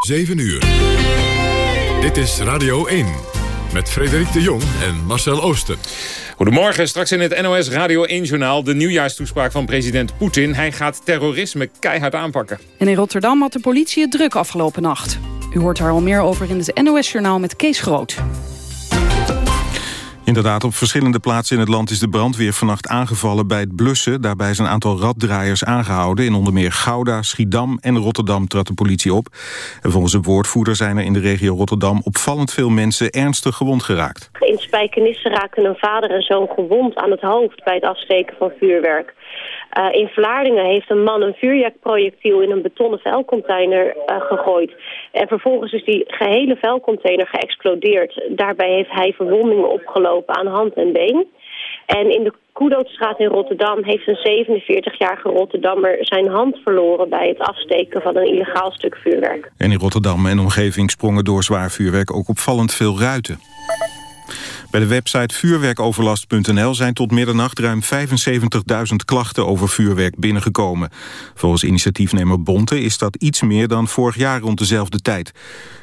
7 uur. Dit is Radio 1 met Frederik de Jong en Marcel Oosten. Goedemorgen, straks in het NOS Radio 1-journaal... de nieuwjaarstoespraak van president Poetin. Hij gaat terrorisme keihard aanpakken. En in Rotterdam had de politie het druk afgelopen nacht. U hoort daar al meer over in het NOS-journaal met Kees Groot. Inderdaad, op verschillende plaatsen in het land is de brandweer vannacht aangevallen bij het blussen. Daarbij zijn een aantal raddraaiers aangehouden. In onder meer Gouda, Schiedam en Rotterdam trad de politie op. En volgens een woordvoerder zijn er in de regio Rotterdam opvallend veel mensen ernstig gewond geraakt. In Spijkenisse raken een vader en zoon gewond aan het hoofd bij het afsteken van vuurwerk. Uh, in Vlaardingen heeft een man een vuurwerkprojectiel in een betonnen vuilcontainer uh, gegooid. En vervolgens is die gehele vuilcontainer geëxplodeerd. Daarbij heeft hij verwondingen opgelopen aan hand en been. En in de Koedoodstraat in Rotterdam heeft een 47-jarige Rotterdammer zijn hand verloren bij het afsteken van een illegaal stuk vuurwerk. En in Rotterdam en omgeving sprongen door zwaar vuurwerk ook opvallend veel ruiten. Bij de website vuurwerkoverlast.nl zijn tot middernacht ruim 75.000 klachten over vuurwerk binnengekomen. Volgens initiatiefnemer Bonte is dat iets meer dan vorig jaar rond dezelfde tijd.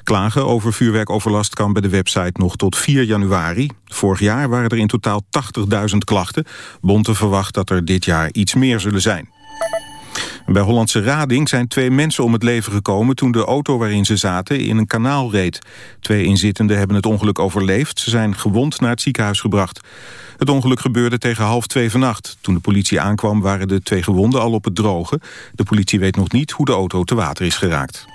Klagen over vuurwerkoverlast kan bij de website nog tot 4 januari. Vorig jaar waren er in totaal 80.000 klachten. Bonte verwacht dat er dit jaar iets meer zullen zijn. Bij Hollandse Rading zijn twee mensen om het leven gekomen... toen de auto waarin ze zaten in een kanaal reed. Twee inzittenden hebben het ongeluk overleefd. Ze zijn gewond naar het ziekenhuis gebracht. Het ongeluk gebeurde tegen half twee vannacht. Toen de politie aankwam waren de twee gewonden al op het droge. De politie weet nog niet hoe de auto te water is geraakt.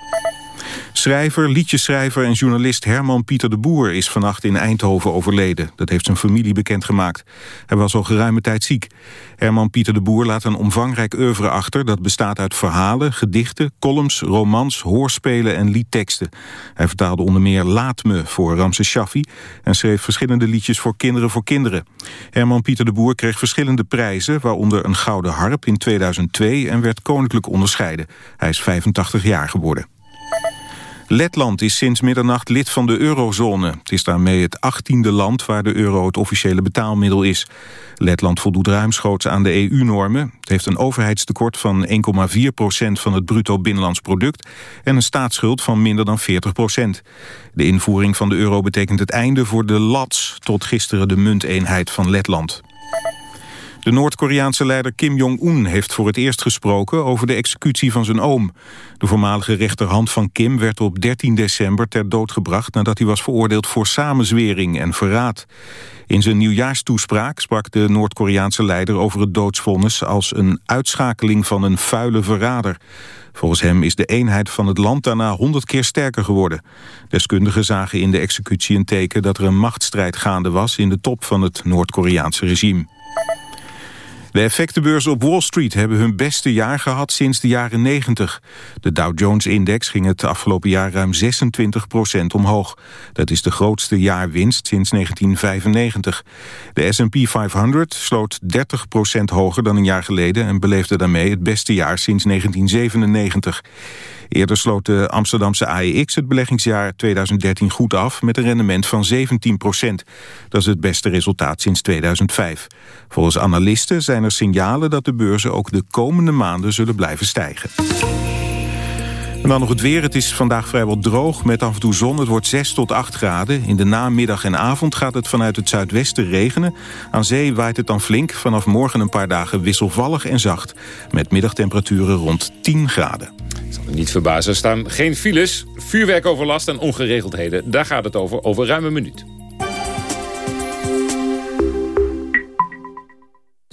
Schrijver, liedjeschrijver en journalist Herman Pieter de Boer is vannacht in Eindhoven overleden. Dat heeft zijn familie bekendgemaakt. Hij was al geruime tijd ziek. Herman Pieter de Boer laat een omvangrijk oeuvre achter... dat bestaat uit verhalen, gedichten, columns, romans, hoorspelen en liedteksten. Hij vertaalde onder meer Laat me voor Ramses Shaffi... en schreef verschillende liedjes voor Kinderen voor Kinderen. Herman Pieter de Boer kreeg verschillende prijzen... waaronder een Gouden Harp in 2002 en werd koninklijk onderscheiden. Hij is 85 jaar geworden. Letland is sinds middernacht lid van de eurozone. Het is daarmee het achttiende land waar de euro het officiële betaalmiddel is. Letland voldoet ruimschoots aan de EU-normen. Het heeft een overheidstekort van 1,4 procent van het bruto binnenlands product... en een staatsschuld van minder dan 40 procent. De invoering van de euro betekent het einde voor de LATS... tot gisteren de munteenheid van Letland. De Noord-Koreaanse leider Kim Jong-un heeft voor het eerst gesproken over de executie van zijn oom. De voormalige rechterhand van Kim werd op 13 december ter dood gebracht nadat hij was veroordeeld voor samenzwering en verraad. In zijn nieuwjaarstoespraak sprak de Noord-Koreaanse leider over het doodsvonnis als een uitschakeling van een vuile verrader. Volgens hem is de eenheid van het land daarna honderd keer sterker geworden. Deskundigen zagen in de executie een teken dat er een machtsstrijd gaande was in de top van het Noord-Koreaanse regime. De effectenbeurzen op Wall Street hebben hun beste jaar gehad sinds de jaren 90. De Dow Jones-index ging het afgelopen jaar ruim 26% omhoog. Dat is de grootste jaarwinst sinds 1995. De S&P 500 sloot 30% hoger dan een jaar geleden... en beleefde daarmee het beste jaar sinds 1997. Eerder sloot de Amsterdamse AEX het beleggingsjaar 2013 goed af... met een rendement van 17 procent. Dat is het beste resultaat sinds 2005. Volgens analisten zijn er signalen dat de beurzen ook de komende maanden zullen blijven stijgen. En dan nog het weer. Het is vandaag vrijwel droog met af en toe zon. Het wordt 6 tot 8 graden. In de namiddag en avond gaat het vanuit het zuidwesten regenen. Aan zee waait het dan flink. Vanaf morgen een paar dagen wisselvallig en zacht. Met middagtemperaturen rond 10 graden. Zal niet verbazen, er staan geen files. Vuurwerkoverlast en ongeregeldheden. Daar gaat het over, over ruim een minuut.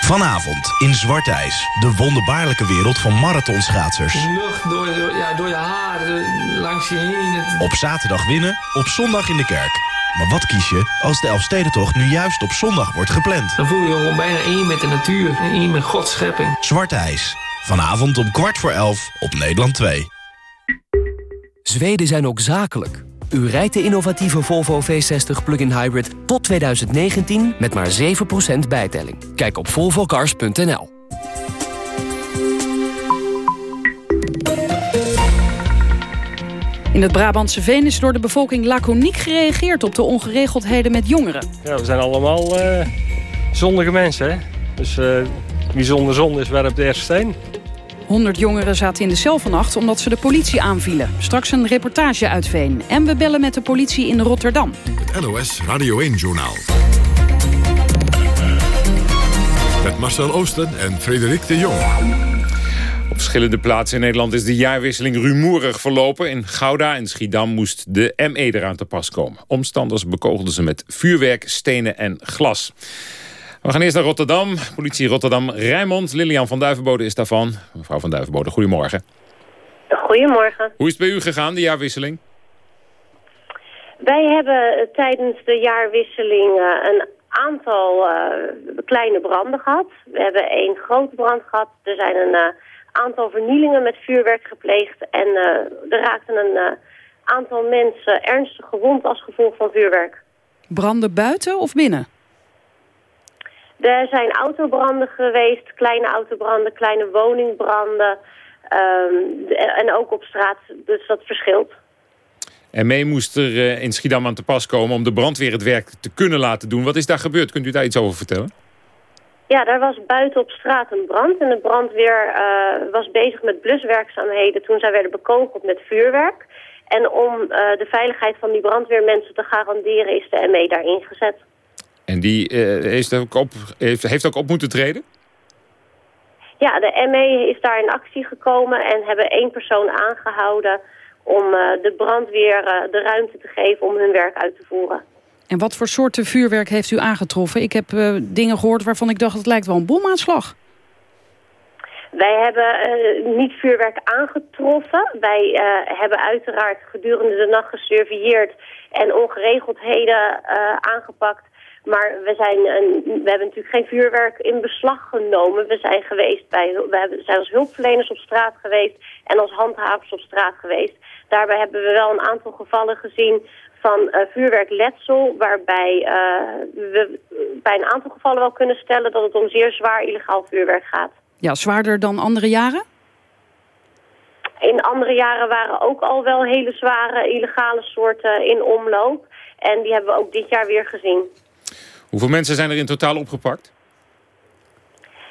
Vanavond in Zwart IJs. De wonderbaarlijke wereld van marathonschaatsers. De lucht door, door, ja, door je haren, langs je heen. Het... Op zaterdag winnen, op zondag in de kerk. Maar wat kies je als de Elfstedentocht nu juist op zondag wordt gepland? Dan voel je je gewoon bijna één met de natuur en één met Gods schepping. Zwart IJs. Vanavond om kwart voor elf op Nederland 2. Zweden zijn ook zakelijk. U rijdt de innovatieve Volvo V60 plug-in hybrid tot 2019 met maar 7% bijtelling. Kijk op volvocars.nl. In het Brabantse Veen is door de bevolking laconiek gereageerd... op de ongeregeldheden met jongeren. Ja, we zijn allemaal uh, zondige mensen, hè? Dus uh, wie zonder zon is, werpt de eerste steen. 100 jongeren zaten in de cel vannacht omdat ze de politie aanvielen. Straks een reportage uit Veen. En we bellen met de politie in Rotterdam. Het NOS Radio 1-journaal. Met Marcel Oosten en Frederik de Jong. Op verschillende plaatsen in Nederland is de jaarwisseling rumoerig verlopen. In Gouda en Schiedam moest de ME eraan te pas komen. Omstanders bekogelden ze met vuurwerk, stenen en glas. We gaan eerst naar Rotterdam. Politie Rotterdam Rijnmond. Lilian van Duivenbode is daarvan. Mevrouw van Duivenbode, goedemorgen. Goedemorgen. Hoe is het bij u gegaan, de jaarwisseling? Wij hebben tijdens de jaarwisseling uh, een aantal uh, kleine branden gehad. We hebben één grote brand gehad. Er zijn een uh, aantal vernielingen met vuurwerk gepleegd. En er raakten een aantal mensen ernstig gewond als gevolg van vuurwerk. Branden buiten of binnen? Er zijn autobranden geweest, kleine autobranden, kleine woningbranden. Um, en ook op straat, dus dat verschilt. En mee moest er uh, in Schiedam aan te pas komen om de brandweer het werk te kunnen laten doen. Wat is daar gebeurd? Kunt u daar iets over vertellen? Ja, daar was buiten op straat een brand. En de brandweer uh, was bezig met bluswerkzaamheden toen zij werden bekogeld met vuurwerk. En om uh, de veiligheid van die brandweermensen te garanderen is de ME daar ingezet. En die uh, heeft, ook op, heeft, heeft ook op moeten treden? Ja, de ME is daar in actie gekomen en hebben één persoon aangehouden om uh, de brandweer uh, de ruimte te geven om hun werk uit te voeren. En wat voor soorten vuurwerk heeft u aangetroffen? Ik heb uh, dingen gehoord waarvan ik dacht het lijkt wel een bomaanslag. Wij hebben niet vuurwerk aangetroffen. Wij hebben uiteraard gedurende de nacht gesurveilleerd en ongeregeldheden aangepakt. Maar we, zijn een, we hebben natuurlijk geen vuurwerk in beslag genomen. We zijn geweest bij, we hebben, zijn als hulpverleners op straat geweest en als handhavers op straat geweest. Daarbij hebben we wel een aantal gevallen gezien van uh, vuurwerkletsel, waarbij uh, we bij een aantal gevallen wel kunnen stellen dat het om zeer zwaar illegaal vuurwerk gaat. Ja, zwaarder dan andere jaren? In andere jaren waren ook al wel hele zware illegale soorten in omloop. En die hebben we ook dit jaar weer gezien. Hoeveel mensen zijn er in totaal opgepakt?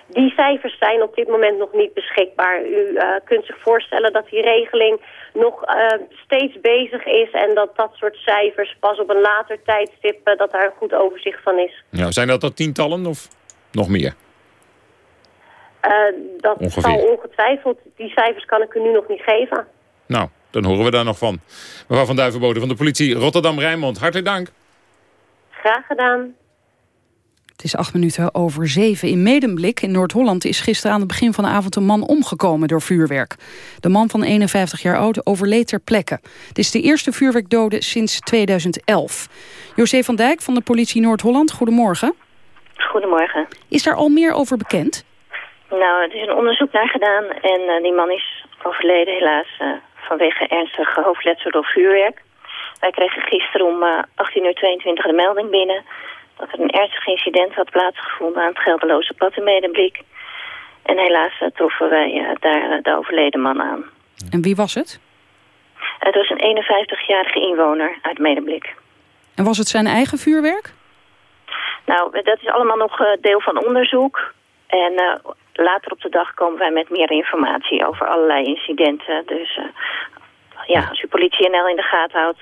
Die cijfers zijn op dit moment nog niet beschikbaar. U uh, kunt zich voorstellen dat die regeling nog uh, steeds bezig is... en dat dat soort cijfers pas op een later tijdstip... Uh, dat daar een goed overzicht van is. Ja, zijn dat er tientallen of nog meer? dat Ongeveer. zal ongetwijfeld. Die cijfers kan ik u nu nog niet geven. Nou, dan horen we daar nog van. Mevrouw van Duivenbode van de politie Rotterdam-Rijnmond, hartelijk dank. Graag gedaan. Het is acht minuten over zeven. In Medemblik in Noord-Holland is gisteren aan het begin van de avond een man omgekomen door vuurwerk. De man van 51 jaar oud overleed ter plekke. Het is de eerste vuurwerkdode sinds 2011. José van Dijk van de politie Noord-Holland, goedemorgen. Goedemorgen. Is daar al meer over bekend? Nou, er is een onderzoek naar gedaan en uh, die man is overleden helaas uh, vanwege ernstige hoofdletsel door vuurwerk. Wij kregen gisteren om uh, 18.22 uur de melding binnen dat er een ernstig incident had plaatsgevonden aan het Gelderloze pad in Medemblik. En helaas uh, troffen wij uh, daar uh, de overleden man aan. En wie was het? Het was een 51-jarige inwoner uit Medemblik. En was het zijn eigen vuurwerk? Nou, dat is allemaal nog deel van onderzoek. En later op de dag komen wij met meer informatie over allerlei incidenten. Dus ja, als u politie NL in de gaten houdt,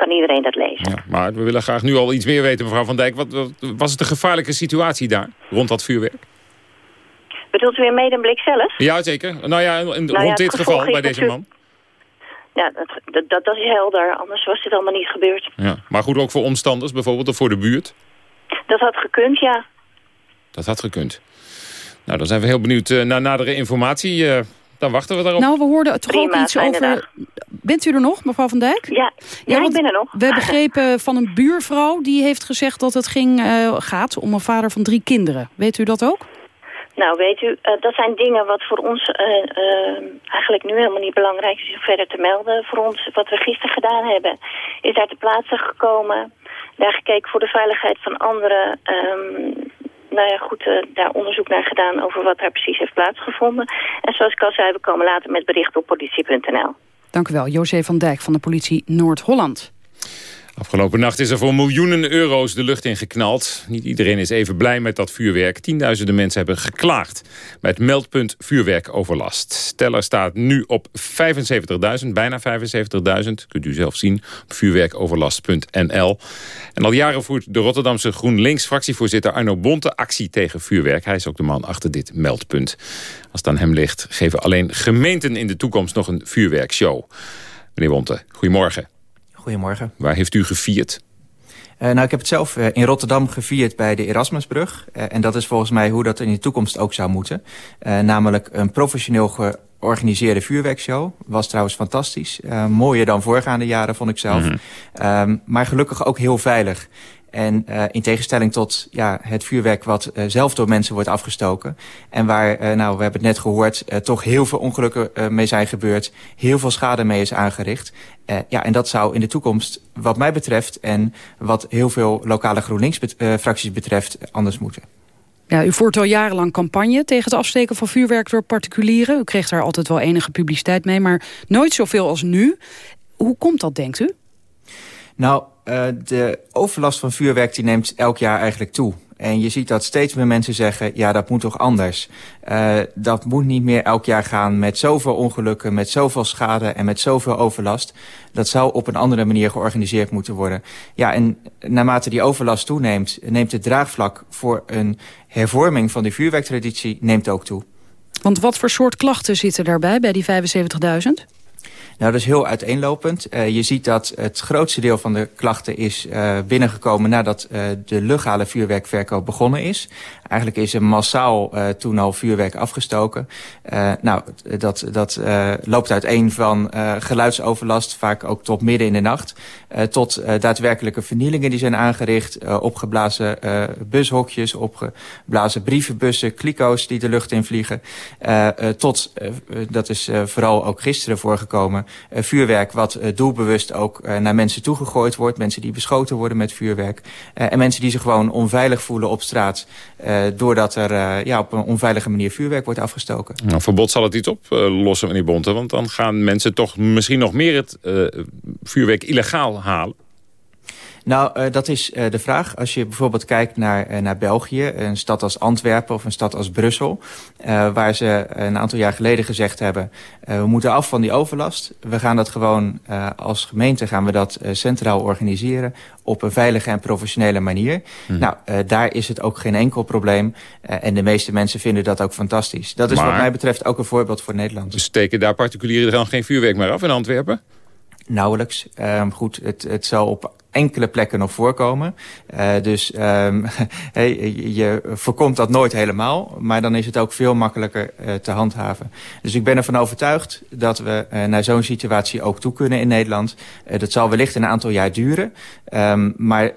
kan iedereen dat lezen. Ja, maar we willen graag nu al iets meer weten, mevrouw Van Dijk. Wat, wat, was het een gevaarlijke situatie daar, rond dat vuurwerk? Bedoelt u in Medemblik zelf? Ja, zeker. Nou ja, in, nou rond ja, dit geval bij deze man. Ja, dat, dat, dat, is helder. Anders was dit allemaal niet gebeurd. Ja, maar goed, ook voor omstanders bijvoorbeeld, of voor de buurt? Dat had gekund, ja. Dat had gekund. Nou, dan zijn we heel benieuwd uh, naar nadere informatie. Dan wachten we daarop. Nou, we hoorden toch ook iets over... Dag. Bent u er nog, mevrouw Van Dijk? Ja, ja, ja ik ben er nog. We begrepen van een buurvrouw die heeft gezegd dat het ging, uh, gaat om een vader van drie kinderen. Weet u dat ook? Nou, weet u, uh, dat zijn dingen wat voor ons uh, uh, eigenlijk nu helemaal niet belangrijk is om verder te melden. Voor ons, wat we gisteren gedaan hebben, is daar te plaatsen gekomen. Daar gekeken voor de veiligheid van anderen. Um, nou ja, goed, daar onderzoek naar gedaan over wat daar precies heeft plaatsgevonden. En zoals ik al zei, we komen later met bericht op politie.nl. Dank u wel, José van Dijk van de politie Noord-Holland. Afgelopen nacht is er voor miljoenen euro's de lucht in geknald. Niet iedereen is even blij met dat vuurwerk. Tienduizenden mensen hebben geklaagd bij het meldpunt vuurwerkoverlast. Teller staat nu op 75.000, bijna 75.000. Kunt u zelf zien op vuurwerkoverlast.nl. En al jaren voert de Rotterdamse GroenLinks-fractievoorzitter Arno Bonte actie tegen vuurwerk. Hij is ook de man achter dit meldpunt. Als het aan hem ligt, geven alleen gemeenten in de toekomst nog een vuurwerkshow. Meneer Bonte, goedemorgen. Goedemorgen. Waar heeft u gevierd? Uh, nou, ik heb het zelf uh, in Rotterdam gevierd bij de Erasmusbrug. Uh, en dat is volgens mij hoe dat in de toekomst ook zou moeten. namelijk een professioneel georganiseerde vuurwerkshow. Was trouwens fantastisch. mooier dan voorgaande jaren, vond ik zelf. Mm -hmm. maar gelukkig ook heel veilig. En uh, in tegenstelling tot ja, het vuurwerk wat uh, zelf door mensen wordt afgestoken. En waar, uh, nou, we hebben het net gehoord, toch heel veel ongelukken mee zijn gebeurd. Heel veel schade mee is aangericht. ja, en dat zou in de toekomst, wat mij betreft... en wat heel veel lokale GroenLinks-fracties betreft, anders moeten. Ja, u voert al jarenlang campagne tegen het afsteken van vuurwerk door particulieren. U kreeg daar altijd wel enige publiciteit mee, maar nooit zoveel als nu. Hoe komt dat, denkt u? Nou, uh, de overlast van vuurwerk die neemt elk jaar eigenlijk toe. En je ziet dat steeds meer mensen zeggen, ja, dat moet toch anders. Uh, dat moet niet meer elk jaar gaan met zoveel ongelukken, met zoveel schade en met zoveel overlast. Dat zou op een andere manier georganiseerd moeten worden. Ja, en naarmate die overlast toeneemt, neemt het draagvlak voor een hervorming van die vuurwerktraditie neemt ook toe. Want wat voor soort klachten zitten daarbij, bij die 75.000? Nou, dat is heel uiteenlopend. Uh, je ziet dat het grootste deel van de klachten is uh, binnengekomen nadat uh, de legale vuurwerkverkoop begonnen is. Eigenlijk is er massaal toen al vuurwerk afgestoken. nou, dat, dat loopt uiteen van geluidsoverlast, vaak ook tot midden in de nacht, tot daadwerkelijke vernielingen die zijn aangericht, opgeblazen bushokjes, opgeblazen brievenbussen, kliko's die de lucht in vliegen, tot, dat is vooral ook gisteren voorgekomen, vuurwerk wat uh, doelbewust ook uh, naar mensen toegegooid wordt. Mensen die beschoten worden met vuurwerk. en mensen die zich gewoon onveilig voelen op straat. doordat er ja, op een onveilige manier vuurwerk wordt afgestoken. Nou, verbod zal het iets oplossen, meneer Bonte. Want dan gaan mensen toch misschien nog meer het vuurwerk illegaal halen. Nou, uh, dat is uh, de vraag. Als je bijvoorbeeld kijkt naar, uh, naar België, een stad als Antwerpen of een stad als Brussel... waar ze een aantal jaar geleden gezegd hebben... we moeten af van die overlast. We gaan dat gewoon als gemeente gaan we dat centraal organiseren... op een veilige en professionele manier. Hm. Nou, daar is het ook geen enkel probleem. en de meeste mensen vinden dat ook fantastisch. Dat is maar, wat mij betreft ook een voorbeeld voor Nederland. Dus steken daar particulieren dan geen vuurwerk meer af in Antwerpen? Nauwelijks. Um, goed, het, het zal op enkele plekken nog voorkomen. Uh, dus hey, je voorkomt dat nooit helemaal. Maar dan is het ook veel makkelijker uh, te handhaven. Dus ik ben ervan overtuigd dat we uh, naar zo'n situatie ook toe kunnen in Nederland. dat zal wellicht een aantal jaar duren. Um, maar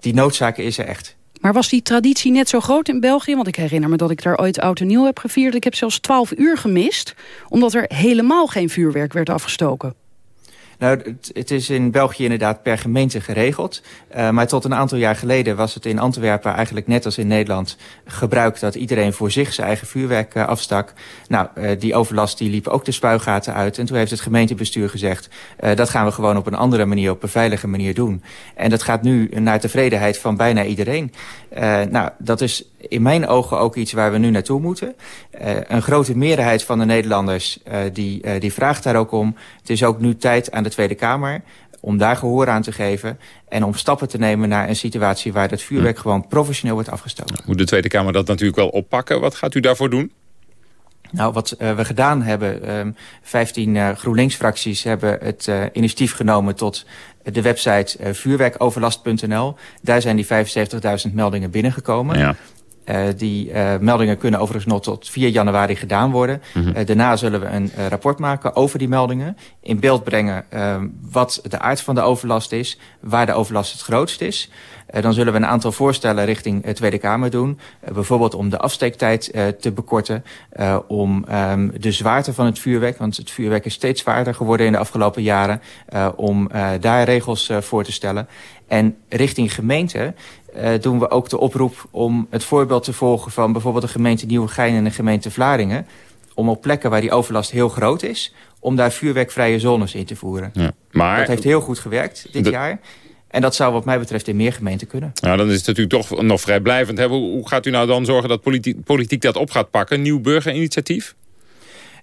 die noodzaak is er echt. Maar was die traditie net zo groot in België? Want ik herinner me dat ik daar ooit oud en nieuw heb gevierd. Ik heb zelfs 12 uur gemist, omdat er helemaal geen vuurwerk werd afgestoken. Nou, het, het, is in België inderdaad per gemeente geregeld. Uh, maar tot een aantal jaar geleden was het in Antwerpen eigenlijk net als in Nederland gebruikt dat iedereen voor zich zijn eigen vuurwerk uh, afstak. Nou, uh, die overlast die liep ook de spuigaten uit. En toen heeft het gemeentebestuur gezegd, dat gaan we gewoon op een andere manier, op een veilige manier doen. En dat gaat nu naar tevredenheid van bijna iedereen. nou, dat is in mijn ogen ook iets waar we nu naartoe moeten. een grote meerderheid van de Nederlanders die, die vraagt daar ook om. Het is ook nu tijd aan de Tweede Kamer om daar gehoor aan te geven... en om stappen te nemen naar een situatie waar het vuurwerk hm. gewoon professioneel wordt afgestoken. Moet de Tweede Kamer dat natuurlijk wel oppakken? Wat gaat u daarvoor doen? Nou, wat uh, we gedaan hebben, um, 15 uh, GroenLinks-fracties hebben het uh, initiatief genomen tot de website vuurwerkoverlast.nl. Daar zijn die 75.000 meldingen binnengekomen. Ja. Die meldingen kunnen overigens nog tot 4 januari gedaan worden. Mhm. daarna zullen we een rapport maken over die meldingen. In beeld brengen wat de aard van de overlast is. Waar de overlast het grootst is. Eh, dan zullen we een aantal voorstellen richting de Tweede Kamer doen. Eh, bijvoorbeeld om de afsteektijd eh, te bekorten. om ehm, de zwaarte van het vuurwerk, want het vuurwerk is steeds zwaarder geworden in de afgelopen jaren. om daar regels voor te stellen. En richting gemeente doen we ook de oproep om het voorbeeld te volgen van bijvoorbeeld de gemeente Nieuwegein en de gemeente Vlaardingen. Om op plekken waar die overlast heel groot is, om daar vuurwerkvrije zones in te voeren. Ja, maar... Dat heeft heel goed gewerkt dit jaar. En dat zou wat mij betreft in meer gemeenten kunnen. Nou, dan is het natuurlijk toch nog vrijblijvend. Hè? Hoe gaat u nou dan zorgen dat politiek, politiek dat op gaat pakken? Nieuw burgerinitiatief?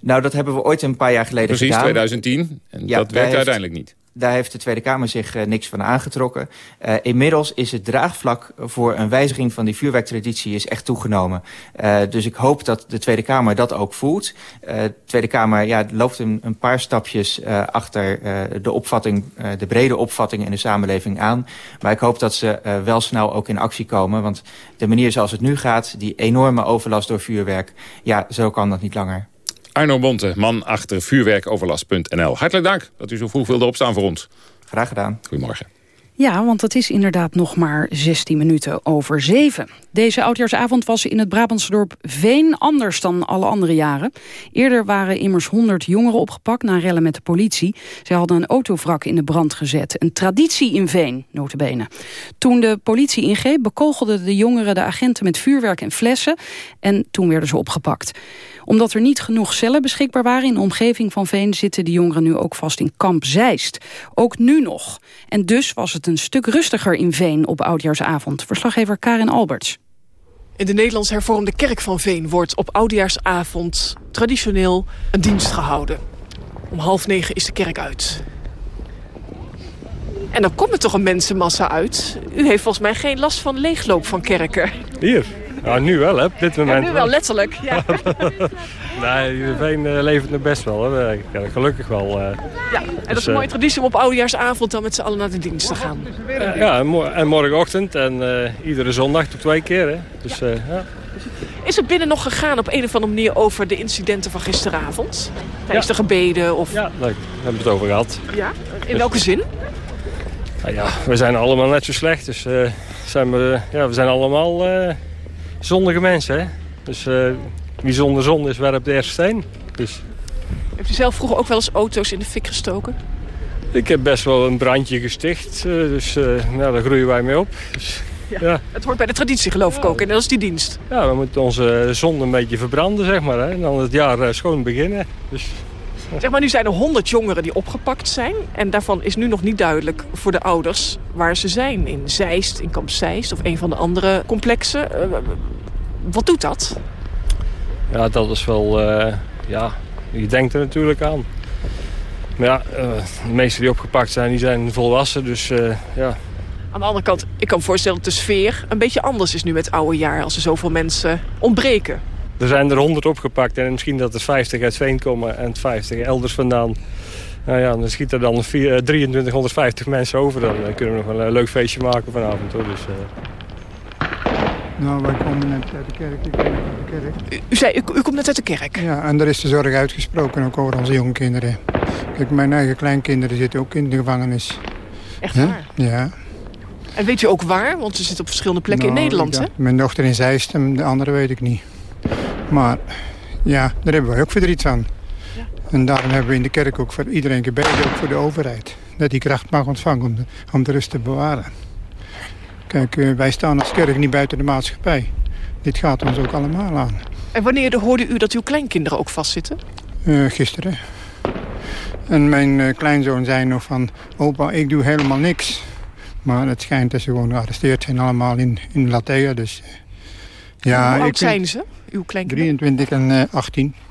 Nou, dat hebben we ooit een paar jaar geleden Precies, gedaan. Precies, 2010. En dat werkt uiteindelijk niet. Daar heeft de Tweede Kamer zich uh, niks van aangetrokken. Uh, inmiddels is het draagvlak voor een wijziging van die vuurwerktraditie is echt toegenomen. Uh, dus ik hoop dat de Tweede Kamer dat ook voelt. de Tweede Kamer ja, loopt een, een paar stapjes achter de opvatting, de brede opvatting in de samenleving aan. Maar ik hoop dat ze wel snel ook in actie komen. Want de manier zoals het nu gaat, die enorme overlast door vuurwerk, ja, zo kan dat niet langer. Arno Bonte, man achter vuurwerkoverlast.nl. Hartelijk dank dat u zo vroeg wilde opstaan voor ons. Graag gedaan. Goedemorgen. Ja, want het is inderdaad nog maar 16 minuten over 7. Deze oudjaarsavond was in het Brabantse dorp Veen anders dan alle andere jaren. Eerder waren immers 100 jongeren opgepakt na rellen met de politie. Zij hadden een autovrak in de brand gezet. Een traditie in Veen, notabene. Toen de politie ingreep, bekogelden de jongeren de agenten met vuurwerk en flessen. En toen werden ze opgepakt omdat er niet genoeg cellen beschikbaar waren in de omgeving van Veen... zitten de jongeren nu ook vast in kamp Zeist. Ook nu nog. En dus was het een stuk rustiger in Veen op Oudjaarsavond. Verslaggever Karin Alberts. In de Nederlands hervormde kerk van Veen wordt op Oudjaarsavond traditioneel een dienst gehouden. Om half negen is de kerk uit. En dan komt er toch een mensenmassa uit. U heeft volgens mij geen last van leegloop van kerken. Hier? Ja, nu wel, hè, op dit moment. Ja, nu wel, letterlijk. Ja. nee, Veen uh, levert nog best wel, hè. Ja, gelukkig wel. Uh. Ja, en dat is dus, een mooie traditie om op oudejaarsavond dan met z'n allen naar de dienst te gaan. ja, en, morgenochtend en iedere zondag tot twee keer, hè. Dus, ja. Is het binnen nog gegaan op een of andere manier over de incidenten van gisteravond? Tijdens de gebeden? Of... Ja, daar hebben we het over gehad. Ja? In welke zin? Nou ja, we zijn allemaal net zo slecht. Dus zijn we, ja, we zijn allemaal zondige mensen. Hè? Dus uh, wie zonder zon is, werpt de eerste steen. Dus... Heeft u zelf vroeger ook wel eens auto's in de fik gestoken? Ik heb best wel een brandje gesticht, uh, dus uh, nou, daar groeien wij mee op. Dus, ja, ja. Het hoort bij de traditie geloof ik ook en dat is die dienst. Ja, we moeten onze zon een beetje verbranden zeg maar. Hè? En dan het jaar schoon beginnen. Dus, Zeg maar, nu zijn er honderd jongeren die opgepakt zijn. En daarvan is nu nog niet duidelijk voor de ouders waar ze zijn. In Zeist, in Kamp Zeist of een van de andere complexen. Uh, wat doet dat? Ja, dat is wel... Uh, ja, je denkt er natuurlijk aan. Maar ja, uh, de meesten die opgepakt zijn, die zijn volwassen. Dus ja, aan de andere kant, ik kan me voorstellen dat de sfeer een beetje anders is nu met het oude jaar. Als er zoveel mensen ontbreken. Er zijn er 100 opgepakt en misschien dat er 50 uit Veen komen en 50 elders vandaan. Nou ja, dan schiet er dan 2350 eh, mensen over. Dan kunnen we nog een leuk feestje maken vanavond. Hoor. Dus, uh... Nou, wij komen net uit de kerk. Ik kom net uit de kerk. U, zei, u, u, komt net uit de kerk? Ja, en er is de zorg uitgesproken ook over onze jonge kinderen. Kijk, mijn eigen kleinkinderen zitten ook in de gevangenis. Echt waar? Ja. En weet u ook waar? Want ze zitten op verschillende plekken in nou, Nederland, hè? Mijn dochter in Zeist en de andere weet ik niet. Maar ja, daar hebben wij ook verdriet van. Ja. En daarom hebben we in de kerk ook voor iedereen gebeden, ook voor de overheid. Dat die kracht mag ontvangen om de, om de rust te bewaren. Kijk, eh, wij staan als kerk niet buiten de maatschappij. Dit gaat ons ook allemaal aan. En wanneer hoorde u dat uw kleinkinderen ook vastzitten? Uh, gisteren. En mijn uh, kleinzoon zei nog van... opa, ik doe helemaal niks. Maar het schijnt dat ze gewoon gearresteerd zijn allemaal in, in Latea. Dus, ja, Hoe oud zijn ze? Uw kleinkinderen? 23 en 18. Eh,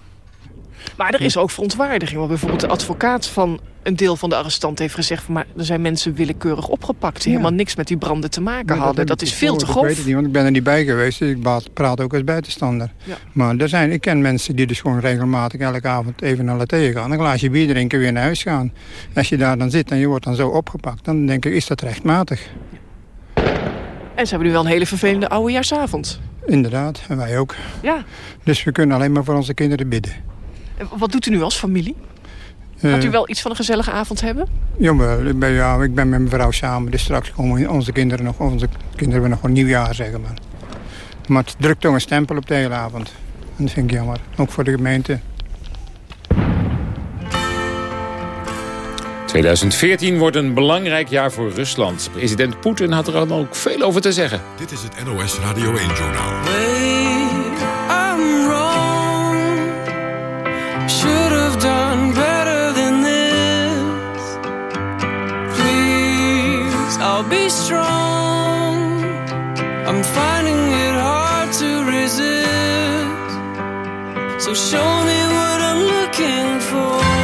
maar er is ook verontwaardiging. Want bijvoorbeeld de advocaat van een deel van de arrestant heeft gezegd... Van, maar er zijn mensen willekeurig opgepakt... die helemaal niks met die branden te maken hadden. Dat, is veel te grof. Ik weet het niet, want ik ben er niet bij geweest. Dus ik praat ook als buitenstander. Maar er zijn, ik ken mensen die dus gewoon regelmatig elke avond even naar Latee gaan. Een glaasje bier drinken, weer naar huis gaan. Als je daar dan zit en je wordt dan zo opgepakt... dan denk ik, is dat rechtmatig. En ze hebben nu wel een hele vervelende oudejaarsavond. Inderdaad, en wij ook. Ja. Dus we kunnen alleen maar voor onze kinderen bidden. En Wat doet u nu als familie? Gaat u wel iets van een gezellige avond hebben? Jawel, ik ben, ja, ik ben met mijn vrouw samen. Dus straks komen onze kinderen nog, onze kinderen nog een nieuwjaar, zeggen maar. Maar het drukt toch een stempel op de hele avond. En dat vind ik jammer. Ook voor de gemeente. 2014 wordt een belangrijk jaar voor Rusland. President Poetin had er dan ook veel over te zeggen. Dit is het NOS Radio 1-journaal. I'm wrong. Should have done better than this. Please, I'll be strong. I'm finding it hard to resist. So show me what I'm looking for.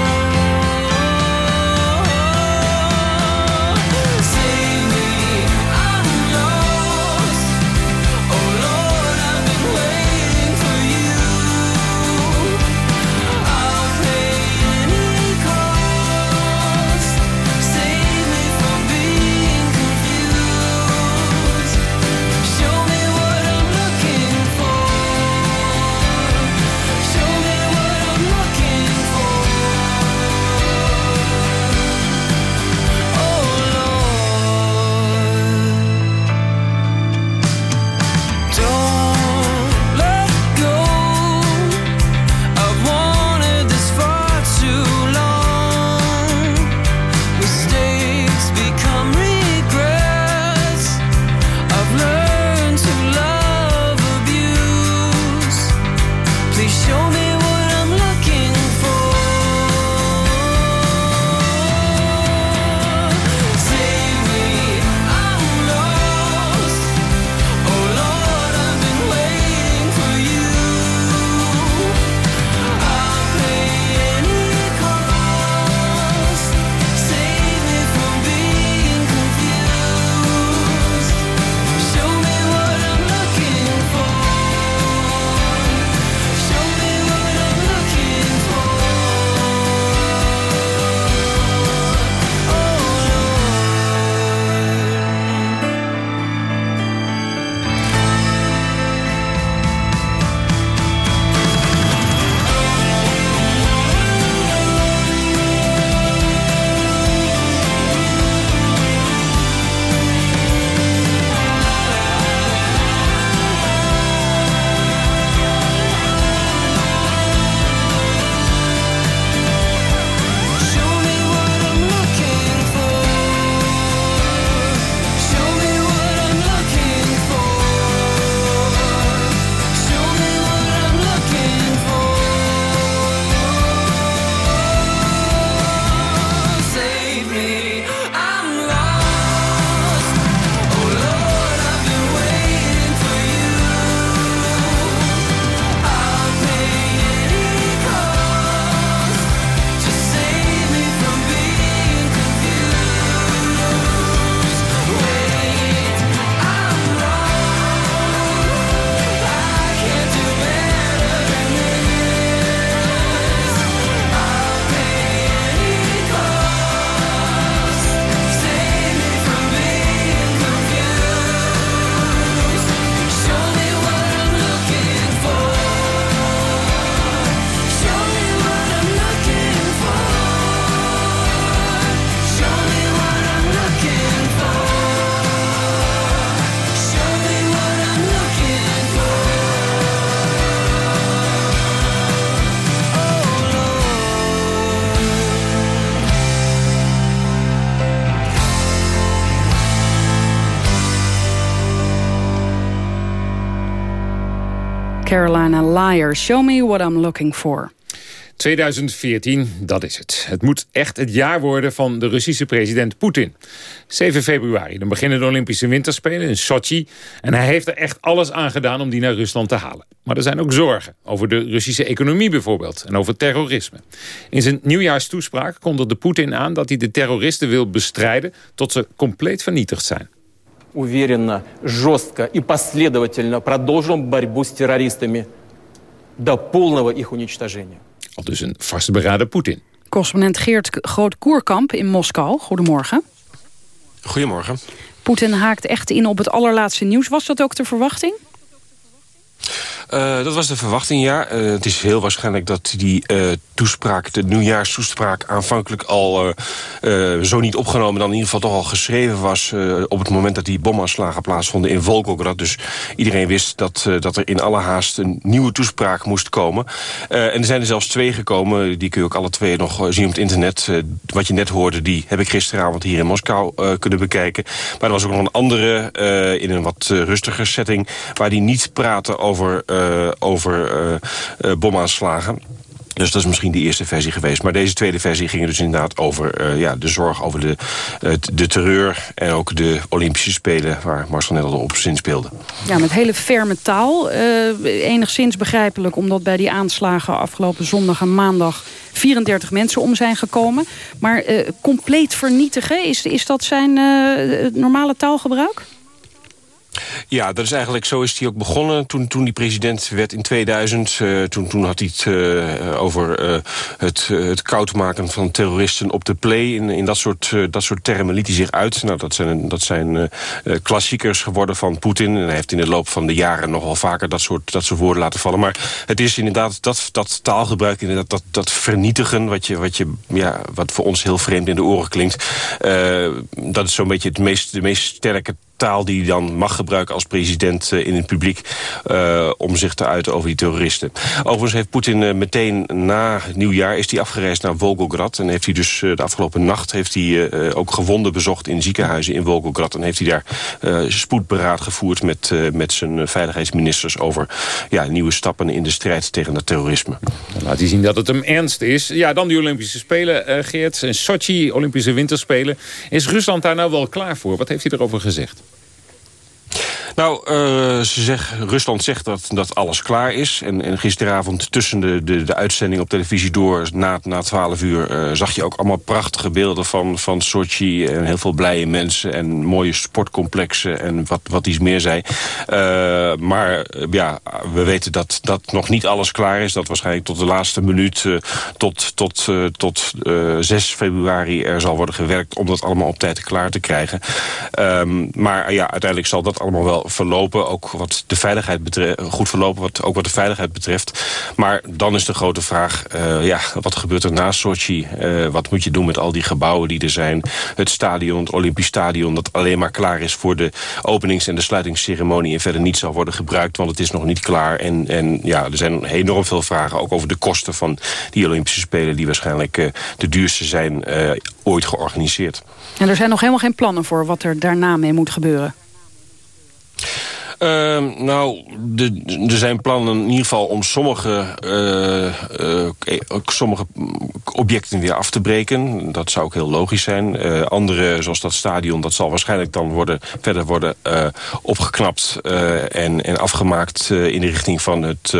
Liar, show me what I'm looking for. 2014, dat is het. Het moet echt het jaar worden van de Russische president Poetin. 7 februari, dan beginnen de Olympische Winterspelen in Sochi. En hij heeft er echt alles aan gedaan om die naar Rusland te halen. Maar er zijn ook zorgen over de Russische economie bijvoorbeeld. En over terrorisme. In zijn nieuwjaarstoespraak kondigde Poetin aan dat hij de terroristen wil bestrijden... tot ze compleet vernietigd zijn. уверенно, жестко и последовательно продолжим борьбу с террористами до полного их уничтожения. Al dus een vastberaden Poetin. Correspondent Geert Groot-Koerkamp in Moskou. Goedemorgen. Goedemorgen. Poetin haakt echt in op het allerlaatste nieuws. Was dat ook de verwachting? Uh, dat was de verwachting, ja. Uh, het is heel waarschijnlijk dat die uh, toespraak, de nieuwjaarstoespraak... aanvankelijk al zo niet opgenomen... dan in ieder geval toch al geschreven was... op het moment dat die bomaanslagen plaatsvonden in Volgograd. Dus iedereen wist dat, dat er in alle haast een nieuwe toespraak moest komen. en er zijn er zelfs twee gekomen. Die kun je ook alle twee nog zien op het internet. wat je net hoorde, die heb ik gisteravond hier in Moskou kunnen bekijken. Maar er was ook nog een andere in een wat rustiger setting... waar die niet praten over over uh, bomaanslagen. Dus dat is misschien de eerste versie geweest. Maar deze tweede versie ging dus inderdaad over ja, de zorg over de, de terreur... en ook de Olympische Spelen waar Marcel net op zin speelde. Ja, met hele ferme taal. Enigszins begrijpelijk, omdat bij die aanslagen afgelopen zondag en maandag... 34 mensen om zijn gekomen. Maar compleet vernietigen, is, is dat zijn normale taalgebruik? Ja, dat is eigenlijk, zo is hij ook begonnen toen, toen hij president werd in 2000. Uh, eh, toen, toen had hij het uh, over uh, het, het koud maken van terroristen op de play. In, in dat, soort, dat soort termen liet hij zich uit. Nou, dat zijn, dat zijn klassiekers geworden van Poetin. En hij heeft in de loop van de jaren nogal vaker dat soort, dat soort woorden laten vallen. Maar het is inderdaad dat, dat taalgebruik, inderdaad, dat, dat vernietigen... Wat, je, wat, je, ja, wat voor ons heel vreemd in de oren klinkt. dat is zo'n beetje het meest, de meest sterke taal die hij dan mag gebruiken als president uh, in het publiek... Uh, om zich te uiten over die terroristen. Overigens heeft Poetin uh, meteen na nieuwjaar is hij afgereisd naar Volgograd... en heeft hij dus de afgelopen nacht heeft hij, ook gewonden bezocht in ziekenhuizen in Volgograd... en heeft hij daar spoedberaad gevoerd met, met zijn veiligheidsministers... over ja, nieuwe stappen in de strijd tegen het terrorisme. Laat hij zien dat het hem ernst is. Ja, dan die Olympische Spelen, Geert. In Sochi, Olympische Winterspelen. Is Rusland daar nou wel klaar voor? Wat heeft hij erover gezegd? Nou, uh, ze zeg, Rusland zegt dat, dat alles klaar is. En, en gisteravond tussen de, de, de uitzending op televisie door... na, na 12 uur uh, zag je ook allemaal prachtige beelden van, van Sochi... en heel veel blije mensen en mooie sportcomplexen... en wat, wat iets meer zei. Uh, maar ja, we weten dat, dat nog niet alles klaar is. Dat waarschijnlijk tot de laatste minuut... tot, tot, tot 6 februari er zal worden gewerkt... om dat allemaal op tijd klaar te krijgen. Um, maar ja, uiteindelijk zal dat allemaal wel verlopen. Ook wat de veiligheid betreft, goed verlopen, wat, ook wat de veiligheid betreft. Maar dan is de grote vraag, uh, ja, wat gebeurt er na Sochi? Uh, wat moet je doen met al die gebouwen die er zijn? Het stadion, het Olympisch Stadion, dat alleen maar klaar is voor de openings- en de sluitingsceremonie en verder niet zal worden gebruikt, want het is nog niet klaar. En, en ja, er zijn enorm veel vragen, ook over de kosten van die Olympische Spelen, die waarschijnlijk uh, de duurste zijn ooit georganiseerd. En er zijn nog helemaal geen plannen voor wat er daarna mee moet gebeuren? Uh, nou, er zijn plannen in ieder geval om sommige, uh, sommige objecten weer af te breken. Dat zou ook heel logisch zijn. Uh, andere, zoals dat stadion, dat zal waarschijnlijk dan worden, verder worden opgeknapt en, en afgemaakt in de richting van het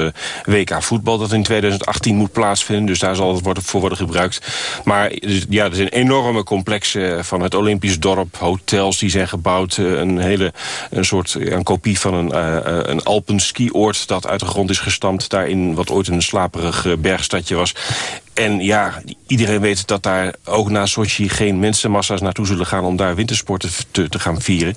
WK voetbal dat in 2018 moet plaatsvinden. Dus daar zal het worden, voor worden gebruikt. Maar ja, er zijn enorme complexen van het Olympisch dorp, hotels die zijn gebouwd, een hele een soort een kopie van van een, uh, een Alpenskioord dat uit de grond is gestampt. Daarin wat ooit een slaperig uh, bergstadje was. En ja, iedereen weet dat daar ook na Sochi geen mensenmassa's naartoe zullen gaan... om daar wintersporten te, te gaan vieren.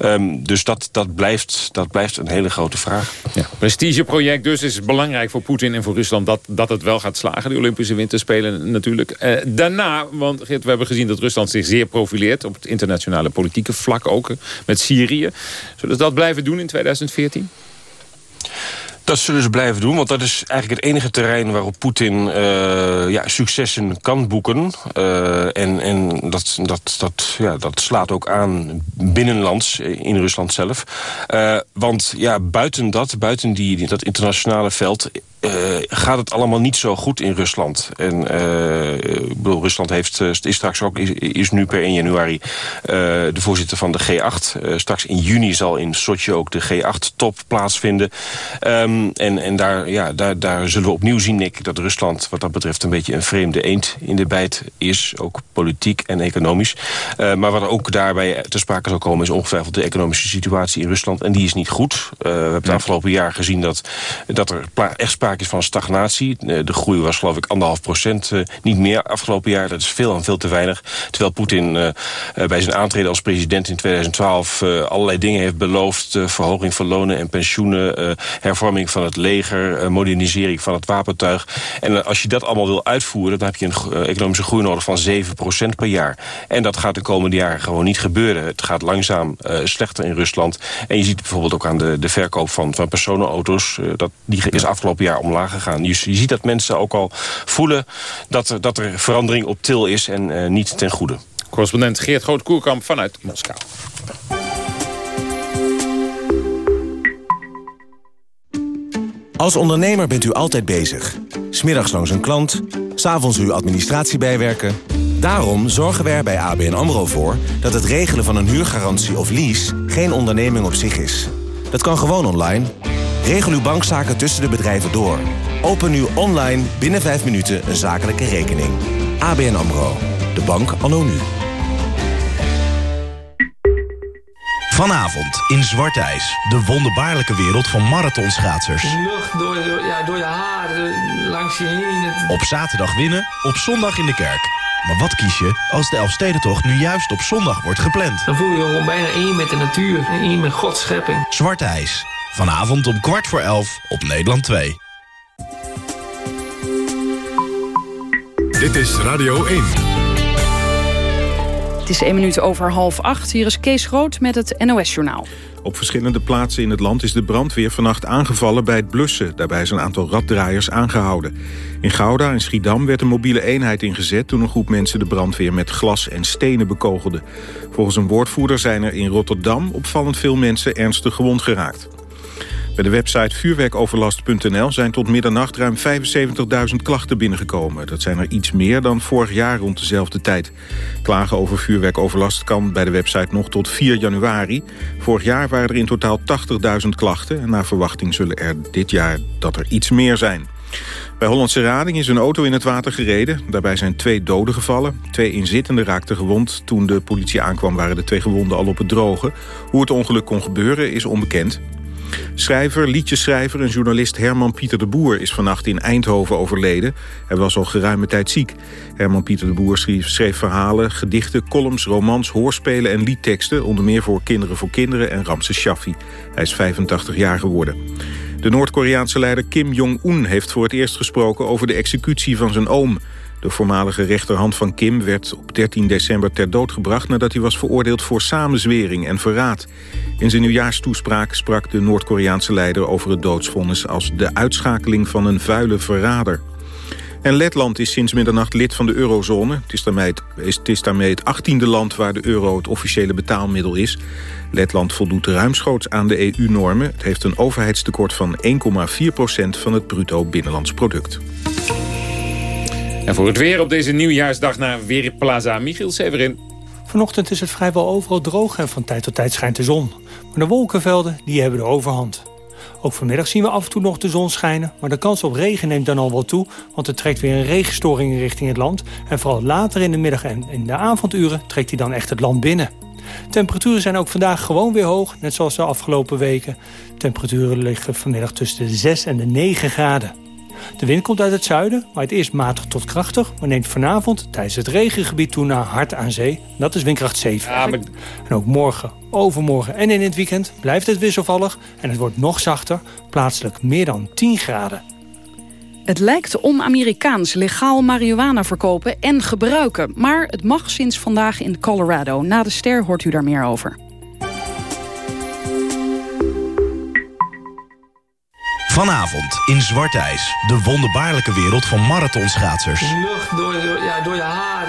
Um, dus dat, dat, blijft, dat blijft een hele grote vraag. Ja, prestigeproject dus is belangrijk voor Poetin en voor Rusland... Dat, dat het wel gaat slagen, de Olympische Winterspelen natuurlijk. Uh, daarna, want we hebben gezien dat Rusland zich zeer profileert... op het internationale politieke vlak ook, met Syrië. Zullen ze dat blijven doen in 2014? Dat zullen ze blijven doen, want dat is eigenlijk het enige terrein waarop Poetin uh, ja, successen kan boeken. Uh, en en dat, dat, dat, ja, dat slaat ook aan binnenlands in Rusland zelf. Want ja, buiten dat, buiten die, dat internationale veld uh, gaat het allemaal niet zo goed in Rusland. En uh, ik bedoel, Rusland heeft, is straks ook, is, is, nu per 1 januari de voorzitter van de G8. straks in juni zal in Sochi ook de G8-top plaatsvinden. Um, en en daar, ja, daar, daar zullen we opnieuw zien, Nick, dat Rusland wat dat betreft een beetje een vreemde eend in de bijt is. Ook politiek en economisch. maar wat ook daarbij te sprake zal komen is ongetwijfeld de economische situatie in Rusland. En die is niet goed. we hebben het afgelopen jaar gezien dat, dat er echt sprake sprake is van stagnatie. de groei was geloof ik anderhalf procent, niet meer afgelopen jaar. Dat is veel en veel te weinig. Terwijl Poetin bij zijn aantreden als president in 2012 allerlei dingen heeft beloofd. verhoging van lonen en pensioenen, hervorming van het leger, modernisering van het wapentuig. En als je dat allemaal wil uitvoeren, dan heb je een economische groei nodig van 7% per jaar. En dat gaat de komende jaren gewoon niet gebeuren. Het gaat langzaam slechter in Rusland. En je ziet bijvoorbeeld ook aan de, de verkoop van, van personenauto's... Dat, die is afgelopen jaar omlaag gegaan. Je, je ziet dat mensen ook al voelen dat, er, dat er verandering op til is... en uh, niet ten goede. Correspondent Geert Groot-Koerkamp vanuit Moskou. Als ondernemer bent u altijd bezig. Smiddags langs een klant, s'avonds uw administratie bijwerken. Daarom zorgen we er bij ABN AMRO voor... dat het regelen van een huurgarantie of lease geen onderneming op zich is. Dat kan gewoon online. Regel uw bankzaken tussen de bedrijven door. Open nu online binnen 5 minuten een zakelijke rekening. ABN AMRO. De bank anno nu. Vanavond in Zwart IJs. De wonderbaarlijke wereld van marathonschaatsers. Lucht door, door, ja, door je haar, langs je heen. Op zaterdag winnen, op zondag in de kerk. Maar wat kies je als de Elfstedentocht nu juist op zondag wordt gepland? Dan voel je je gewoon bijna één met de natuur en één met Gods schepping. Zwart ijs. Vanavond om kwart voor elf op Nederland 2. Dit is Radio 1. Het is één minuut over half acht. Hier is Kees Groot met het NOS-journaal. Op verschillende plaatsen in het land is de brandweer vannacht aangevallen bij het blussen. Daarbij is een aantal raddraaiers aangehouden. In Gouda en Schiedam werd een mobiele eenheid ingezet... toen een groep mensen de brandweer met glas en stenen bekogelde. Volgens een woordvoerder zijn er in Rotterdam opvallend veel mensen ernstig gewond geraakt. Bij de website vuurwerkoverlast.nl zijn tot middernacht ruim 75.000 klachten binnengekomen. Dat zijn er iets meer dan vorig jaar rond dezelfde tijd. Klagen over vuurwerkoverlast kan bij de website nog tot 4 januari. Vorig jaar waren er in totaal 80.000 klachten. En naar verwachting zullen er dit jaar dat er iets meer zijn. Bij Hollandse Rading is een auto in het water gereden. Daarbij zijn twee doden gevallen. Twee inzittenden raakten gewond. Toen de politie aankwam waren de twee gewonden al op het droge. Hoe het ongeluk kon gebeuren is onbekend. Schrijver, liedjeschrijver en journalist Herman Pieter de Boer is vannacht in Eindhoven overleden. Hij was al geruime tijd ziek. Herman Pieter de Boer schreef, verhalen, gedichten, columns, romans, hoorspelen en liedteksten. Onder meer voor Kinderen voor Kinderen en Ramses Shaffi. Hij is 85 jaar geworden. De Noord-Koreaanse leider Kim Jong-un heeft voor het eerst gesproken over de executie van zijn oom. De voormalige rechterhand van Kim werd op 13 december ter dood gebracht... nadat hij was veroordeeld voor samenzwering en verraad. In zijn nieuwjaarstoespraak sprak de Noord-Koreaanse leider over het doodsvonnis... als de uitschakeling van een vuile verrader. En Letland is sinds middernacht lid van de eurozone. Het is daarmee het, het, is daarmee het achttiende land waar de euro het officiële betaalmiddel is. Letland voldoet ruimschoots aan de EU-normen. Het heeft een overheidstekort van 1,4% van het bruto binnenlands product. En voor het weer op deze nieuwjaarsdag naar Weerplaza Michiel Severin. Vanochtend is het vrijwel overal droog en van tijd tot tijd schijnt de zon. Maar de wolkenvelden die hebben de overhand. Ook vanmiddag zien we af en toe nog de zon schijnen, maar de kans op regen neemt dan al wel toe, want er trekt weer een regenstoring richting het land. En vooral later in de middag en in de avonduren trekt hij dan echt het land binnen. Temperaturen zijn ook vandaag gewoon weer hoog, net zoals de afgelopen weken. Temperaturen liggen vanmiddag tussen de 6 en de 9 graden. De wind komt uit het zuiden, maar het is matig tot krachtig... maar neemt vanavond tijdens het regengebied toe naar hard aan zee. Dat is windkracht 7. Ja, maar... En ook morgen, overmorgen en in het weekend blijft het wisselvallig... en het wordt nog zachter, plaatselijk meer dan 10 graden. Het lijkt on-Amerikaans legaal marihuana verkopen en gebruiken. Maar het mag sinds vandaag in Colorado. Na de ster hoort u daar meer over. Vanavond in Zwart IJs. De wonderbaarlijke wereld van marathonschaatsers. Lucht door, ja, door je haar,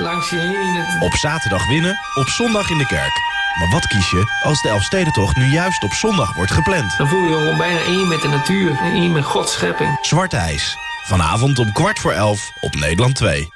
langs je heen. Op zaterdag winnen, op zondag in de kerk. Maar wat kies je als de Elfstedentocht nu juist op zondag wordt gepland? Dan voel je je gewoon bijna één met de natuur en één met Gods schepping. Zwart IJs. Vanavond om kwart voor elf op Nederland 2.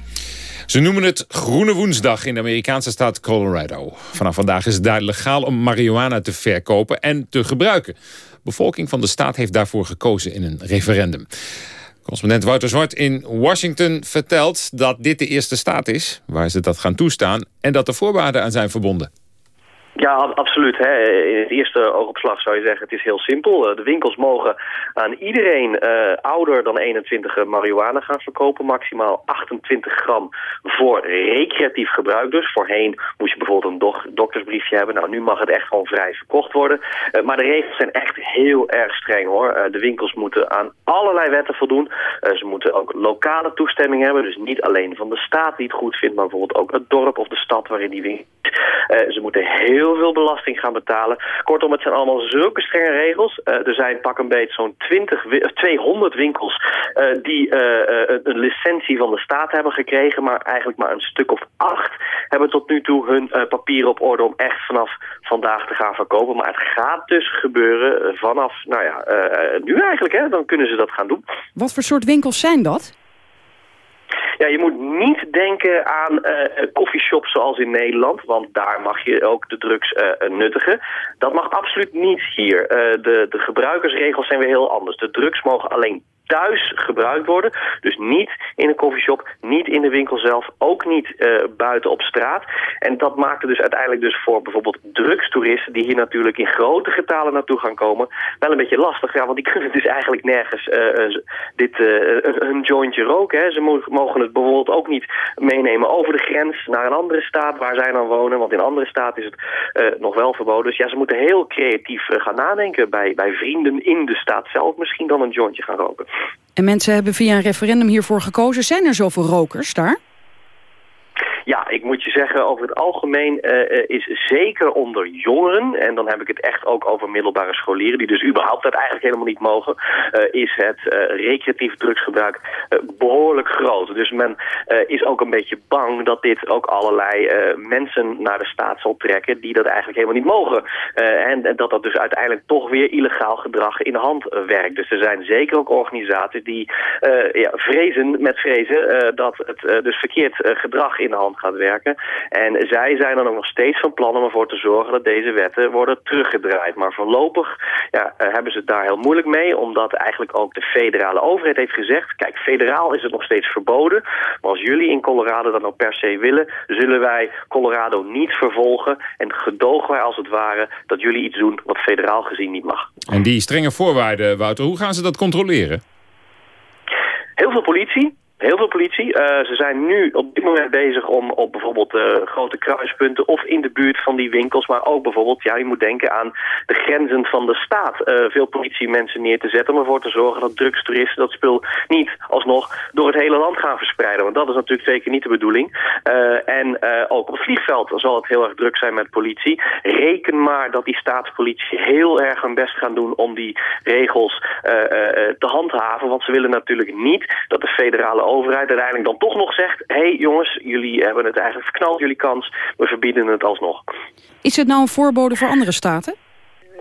Ze noemen het Groene Woensdag in de Amerikaanse staat Colorado. Vanaf vandaag is het daar legaal om marihuana te verkopen en te gebruiken. De bevolking van de staat heeft daarvoor gekozen in een referendum. Correspondent Wouter Zwart in Washington vertelt dat dit de eerste staat is... waar ze dat gaan toestaan en dat er voorwaarden aan zijn verbonden. Ja, absoluut. Hè. In het eerste oogopslag zou je zeggen, het is heel simpel. Eh, de winkels mogen aan iedereen uh, ouder dan 21 marihuana gaan verkopen. Maximaal 28 gram voor recreatief gebruik dus. Voorheen moest je bijvoorbeeld een do doktersbriefje hebben. Nou, nu mag het echt gewoon vrij verkocht worden. Maar de regels zijn echt heel erg streng hoor. de winkels moeten aan allerlei wetten voldoen. ze moeten ook lokale toestemming hebben. Dus niet alleen van de staat die het goed vindt, maar bijvoorbeeld ook het dorp of de stad waarin die winkel ze moeten heel veel belasting gaan betalen. Kortom, het zijn allemaal zulke strenge regels. Uh, er zijn pak een beetje zo'n 200 winkels uh, die een licentie van de staat hebben gekregen. Maar eigenlijk maar een stuk of acht hebben tot nu toe hun papieren op orde om echt vanaf vandaag te gaan verkopen. Maar het gaat dus gebeuren vanaf, nou ja, nu eigenlijk. Hè, dan kunnen ze dat gaan doen. Wat voor soort winkels zijn dat? Ja, je moet niet denken aan uh, coffeeshops zoals in Nederland, want daar mag je ook de drugs uh, nuttigen. Dat mag absoluut niet hier. De, de gebruikersregels zijn weer heel anders. De drugs mogen alleen thuis gebruikt worden. Dus niet in een koffieshop, niet in de winkel zelf, ook niet uh, buiten op straat. En dat maakte dus uiteindelijk dus voor bijvoorbeeld drugstoeristen... die hier natuurlijk in grote getalen naartoe gaan komen... wel een beetje lastig, ja, want die kunnen dus eigenlijk nergens uh, dit, een jointje roken. Hè. Ze mogen het bijvoorbeeld ook niet meenemen over de grens... naar een andere staat waar zij dan wonen. Want in andere staten is het nog wel verboden. Dus ja, ze moeten heel creatief gaan nadenken... Bij, bij vrienden in de staat zelf misschien dan een jointje gaan roken. En mensen hebben via een referendum hiervoor gekozen. Zijn er zoveel rokers daar? Ja, ik moet je zeggen, over het algemeen uh, is zeker onder jongeren... en dan heb ik het echt ook over middelbare scholieren... die dus überhaupt dat eigenlijk helemaal niet mogen... Uh, is het recreatief drugsgebruik behoorlijk groot. Dus men is ook een beetje bang dat dit ook allerlei mensen naar de staat zal trekken... die dat eigenlijk helemaal niet mogen. En, en, dat dat dus uiteindelijk toch weer illegaal gedrag in de hand werkt. Dus er zijn zeker ook organisaties die ja, vrezen met vrezen... dat het dus verkeerd gedrag in de hand gaat werken. En zij zijn er nog steeds van plan om ervoor te zorgen dat deze wetten worden teruggedraaid. Maar voorlopig ja, eh, hebben ze het daar heel moeilijk mee, omdat eigenlijk ook de federale overheid heeft gezegd, kijk, federaal is het nog steeds verboden, maar als jullie in Colorado dat nou per se willen, zullen wij Colorado niet vervolgen en gedogen wij als het ware dat jullie iets doen wat federaal gezien niet mag. En die strenge voorwaarden, Wouter, hoe gaan ze dat controleren? Heel veel politie, Heel veel politie. Uh, ze zijn nu op dit moment bezig om op bijvoorbeeld uh, grote kruispunten of in de buurt van die winkels, maar ook bijvoorbeeld, ja, je moet denken aan de grenzen van de staat. Uh, veel politiemensen neer te zetten om ervoor te zorgen dat drugstoeristen dat spul niet alsnog door het hele land gaan verspreiden. Want dat is natuurlijk zeker niet de bedoeling. en ook op het vliegveld zal het heel erg druk zijn met politie. Reken maar dat die staatspolitie heel erg hun best gaan doen om die regels te handhaven. Want ze willen natuurlijk niet dat de federale overheid uiteindelijk dan toch nog zegt... hé hey, jongens, jullie hebben het eigenlijk verknald, jullie kans. We verbieden het alsnog. Is het nou een voorbode voor andere staten?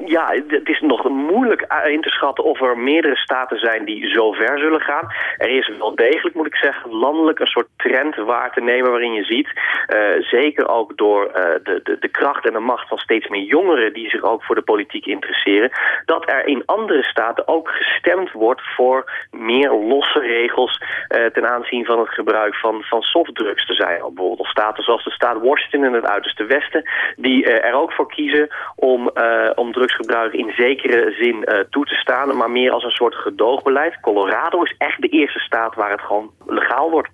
Ja, het is nog moeilijk in te schatten of er meerdere staten zijn die zo ver zullen gaan. Er is wel degelijk, moet ik zeggen, landelijk een soort trend waar te nemen waarin je ziet, uh, zeker ook door uh, de, de, de kracht en de macht van steeds meer jongeren die zich ook voor de politiek interesseren, dat er in andere staten ook gestemd wordt voor meer losse regels uh, ten aanzien van het gebruik van, van softdrugs. Er zijn bijvoorbeeld staten zoals de staat Washington in het uiterste westen, die er ook voor kiezen om, om drugs gebruik in zekere zin uh, toe te staan, maar meer als een soort gedoogbeleid. Colorado is echt de eerste staat waar het gewoon legaal wordt.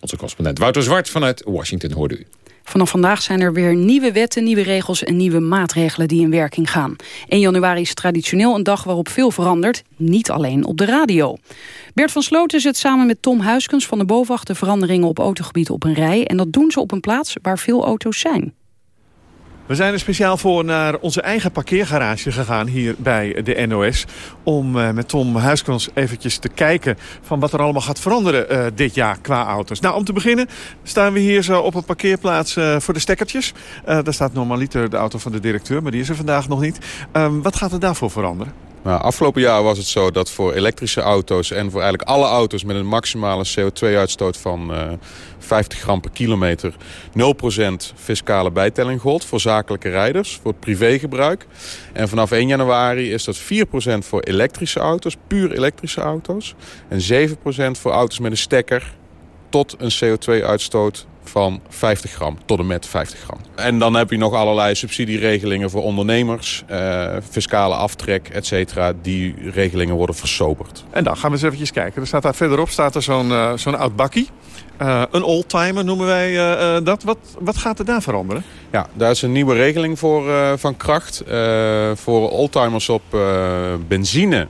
Onze correspondent Wouter Zwart vanuit Washington hoorde u. Vanaf vandaag zijn er weer nieuwe wetten, nieuwe regels en nieuwe maatregelen die in werking gaan. 1 januari is traditioneel een dag waarop veel verandert, niet alleen op de radio. Bert van Sloten zet samen met Tom Huiskens van de BOVAG de veranderingen op autogebied op een rij. En dat doen ze op een plaats waar veel auto's zijn. We zijn er speciaal voor naar onze eigen parkeergarage gegaan hier bij de NOS. Om uh, met Tom Huiskans eventjes te kijken van wat er allemaal gaat veranderen uh, dit jaar qua auto's. Nou, om te beginnen staan we hier zo op een parkeerplaats uh, voor de stekkertjes. daar staat normaliter de auto van de directeur, maar die is er vandaag nog niet. Um, wat gaat er daarvoor veranderen? Nou, afgelopen jaar was het zo dat voor elektrische auto's en voor eigenlijk alle auto's met een maximale CO2-uitstoot van uh, 50 gram per kilometer 0% fiscale bijtelling gold voor zakelijke rijders, voor het privégebruik. En vanaf 1 januari is dat 4% voor elektrische auto's, puur elektrische auto's. En 7% voor auto's met een stekker tot een CO2-uitstoot van 50 gram tot en met 50 gram. En dan heb je nog allerlei subsidieregelingen voor ondernemers, eh, fiscale aftrek, et cetera. Die regelingen worden versoberd. En dan gaan we eens eventjes kijken. Er staat daar verderop staat er zo'n uh, zo'n oud bakkie. Uh, een oldtimer noemen wij uh, dat. Wat, wat gaat er daar veranderen? Ja, daar is een nieuwe regeling voor van kracht. voor oldtimers op benzine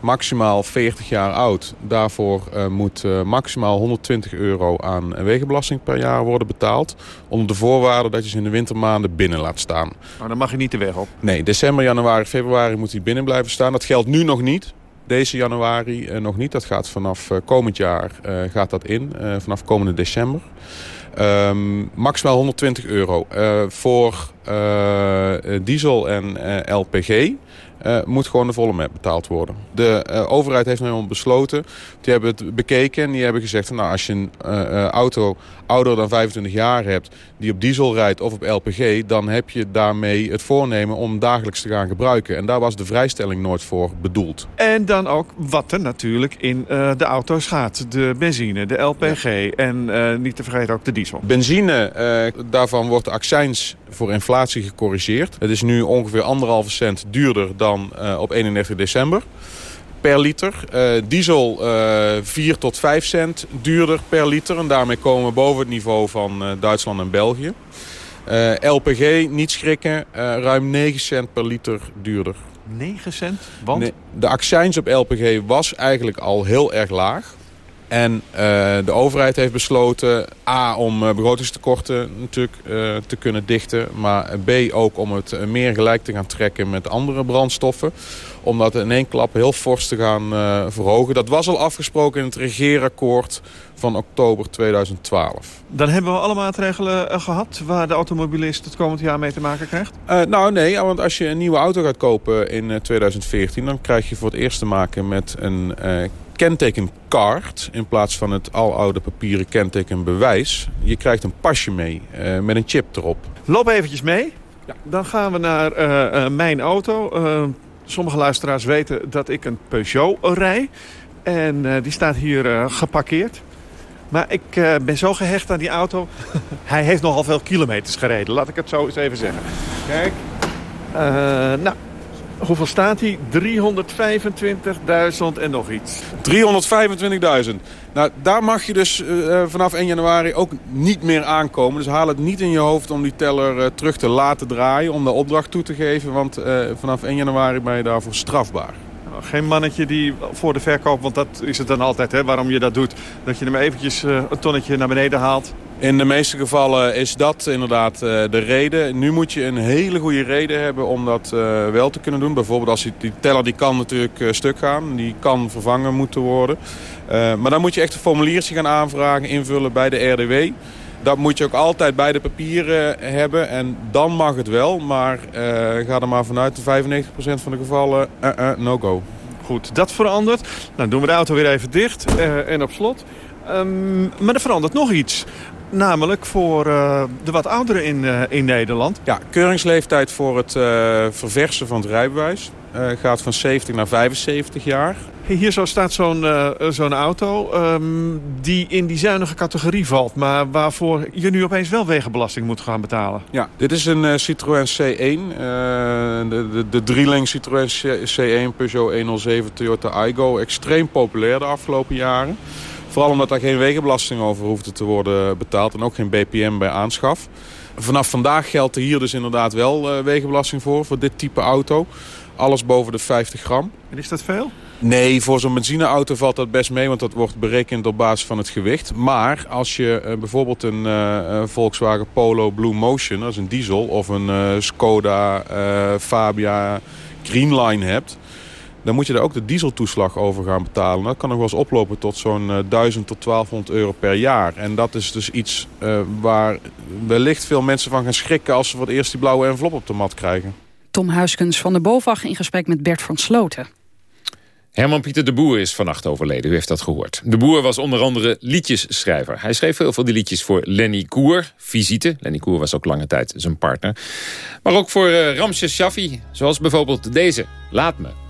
maximaal 40 jaar oud. Daarvoor uh, moet uh, maximaal 120 euro aan wegenbelasting per jaar worden betaald. Onder de voorwaarde dat je ze in de wintermaanden binnen laat staan. Maar dan mag je niet de weg op? Nee, december, januari, februari moet hij binnen blijven staan. Dat geldt nu nog niet. Deze januari uh, nog niet. Dat gaat vanaf komend jaar gaat dat in. vanaf komende december. Um, maximaal 120 euro. voor diesel en LPG uh, moet gewoon de volle met betaald worden. De uh, overheid heeft nu eenmaal besloten, die hebben het bekeken en die hebben gezegd... nou, als je een uh, auto ouder dan 25 jaar hebt die op diesel rijdt of op LPG... dan heb je daarmee het voornemen om dagelijks te gaan gebruiken. En daar was de vrijstelling nooit voor bedoeld. En dan ook wat er natuurlijk in de auto's gaat. De benzine, de LPG en niet te vergeten ook de diesel. Benzine, daarvan wordt de accijns voor inflatie gecorrigeerd. Het is nu ongeveer anderhalve cent duurder dan op 31 december per liter. Uh, diesel uh, 4 tot 5 cent duurder per liter. En daarmee komen we boven het niveau van uh, Duitsland en België. LPG, niet schrikken, ruim 9 cent per liter duurder. 9 cent? Want? Nee, de accijns op LPG was eigenlijk al heel erg laag. En de overheid heeft besloten A, om begrotingstekorten natuurlijk te kunnen dichten. Maar B, ook om het meer gelijk te gaan trekken met andere brandstoffen. Om dat in één klap heel fors te gaan verhogen. Dat was al afgesproken in het regeerakkoord van oktober 2012. Dan hebben we alle maatregelen gehad waar de automobilist het komend jaar mee te maken krijgt? nou nee, want als je een nieuwe auto gaat kopen in 2014... dan krijg je voor het eerst te maken met een kentekenkaart in plaats van het aloude papieren kentekenbewijs. Je krijgt een pasje mee uh, met een chip erop. Loop eventjes mee. Ja. Dan gaan we naar uh, uh, mijn auto. Sommige luisteraars weten dat ik een Peugeot rij. En die staat hier geparkeerd. Maar ik ben zo gehecht aan die auto. Hij heeft nogal veel kilometers gereden. Laat ik het zo eens even zeggen. Kijk. nou, Hoeveel staat hij? 325.000 en nog iets. 325.000. Nou, daar mag je dus uh, vanaf 1 januari ook niet meer aankomen. Dus haal het niet in je hoofd om die teller uh, terug te laten draaien... om de opdracht toe te geven, want uh, vanaf 1 januari ben je daarvoor strafbaar. Nou, geen mannetje die voor de verkoop, want dat is het dan altijd, hè, waarom je dat doet. Dat je hem eventjes een tonnetje naar beneden haalt. In de meeste gevallen is dat inderdaad uh, de reden. Nu moet je een hele goede reden hebben om dat uh, wel te kunnen doen. Bijvoorbeeld als die teller die kan natuurlijk uh, stuk gaan. Die kan vervangen moeten worden. maar dan moet je echt een formuliertje gaan aanvragen, invullen bij de RDW. Dat moet je ook altijd bij de papieren hebben. En dan mag het wel. Maar ga er maar vanuit de 95% van de gevallen no go. Goed, dat verandert. Dan doen we de auto weer even dicht en op slot. Um, maar er verandert nog iets. Namelijk voor uh, de wat ouderen in, uh, in Nederland. Ja, keuringsleeftijd voor het uh, verversen van het rijbewijs gaat van 70 naar 75 jaar. Hier zo staat zo'n zo'n auto um, die in die zuinige categorie valt... maar waarvoor je nu opeens wel wegenbelasting moet gaan betalen. Ja, dit is een Citroën C1. de, de, de drieling Citroën C1 Peugeot 107 Toyota Aygo. Extreem populair de afgelopen jaren. Vooral omdat daar geen wegenbelasting over hoefde te worden betaald. En ook geen BPM bij aanschaf. Vanaf vandaag geldt er hier dus inderdaad wel uh, wegenbelasting voor. Voor dit type auto. Alles boven de 50 gram. En is dat veel? Nee, voor zo'n benzineauto valt dat best mee, want dat wordt berekend op basis van het gewicht. Maar als je uh, bijvoorbeeld een uh, Volkswagen Polo Blue Motion, dat is een diesel, of een Skoda Fabia Greenline hebt, dan moet je daar ook de dieseltoeslag over gaan betalen. Dat kan nog wel eens oplopen tot zo'n 1000 tot 1200 euro per jaar. En dat is dus iets uh, waar wellicht veel mensen van gaan schrikken... als ze voor het eerst die blauwe envelop op de mat krijgen. Tom Huiskens van de BOVAG in gesprek met Bert van Sloten. Herman Pieter de Boer is vannacht overleden, u heeft dat gehoord. De Boer was onder andere liedjesschrijver. Hij schreef heel veel die liedjes voor Lenny Koer, Visite. Lenny Koer was ook lange tijd zijn partner. Maar ook voor uh, Ramses Shaffi, zoals bijvoorbeeld deze, Laat Me.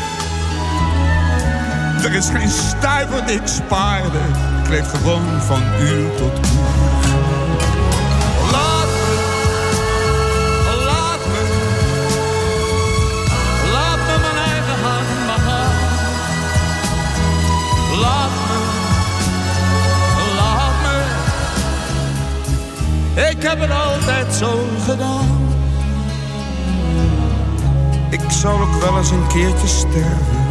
Er is geen stuiver die ik spaarde. Ik leef gewoon van uur tot uur. Laat laat laat me mijn eigen hand gaan. Laat laat me, ik heb het altijd zo gedaan. Ik zal ook wel eens een keertje sterven.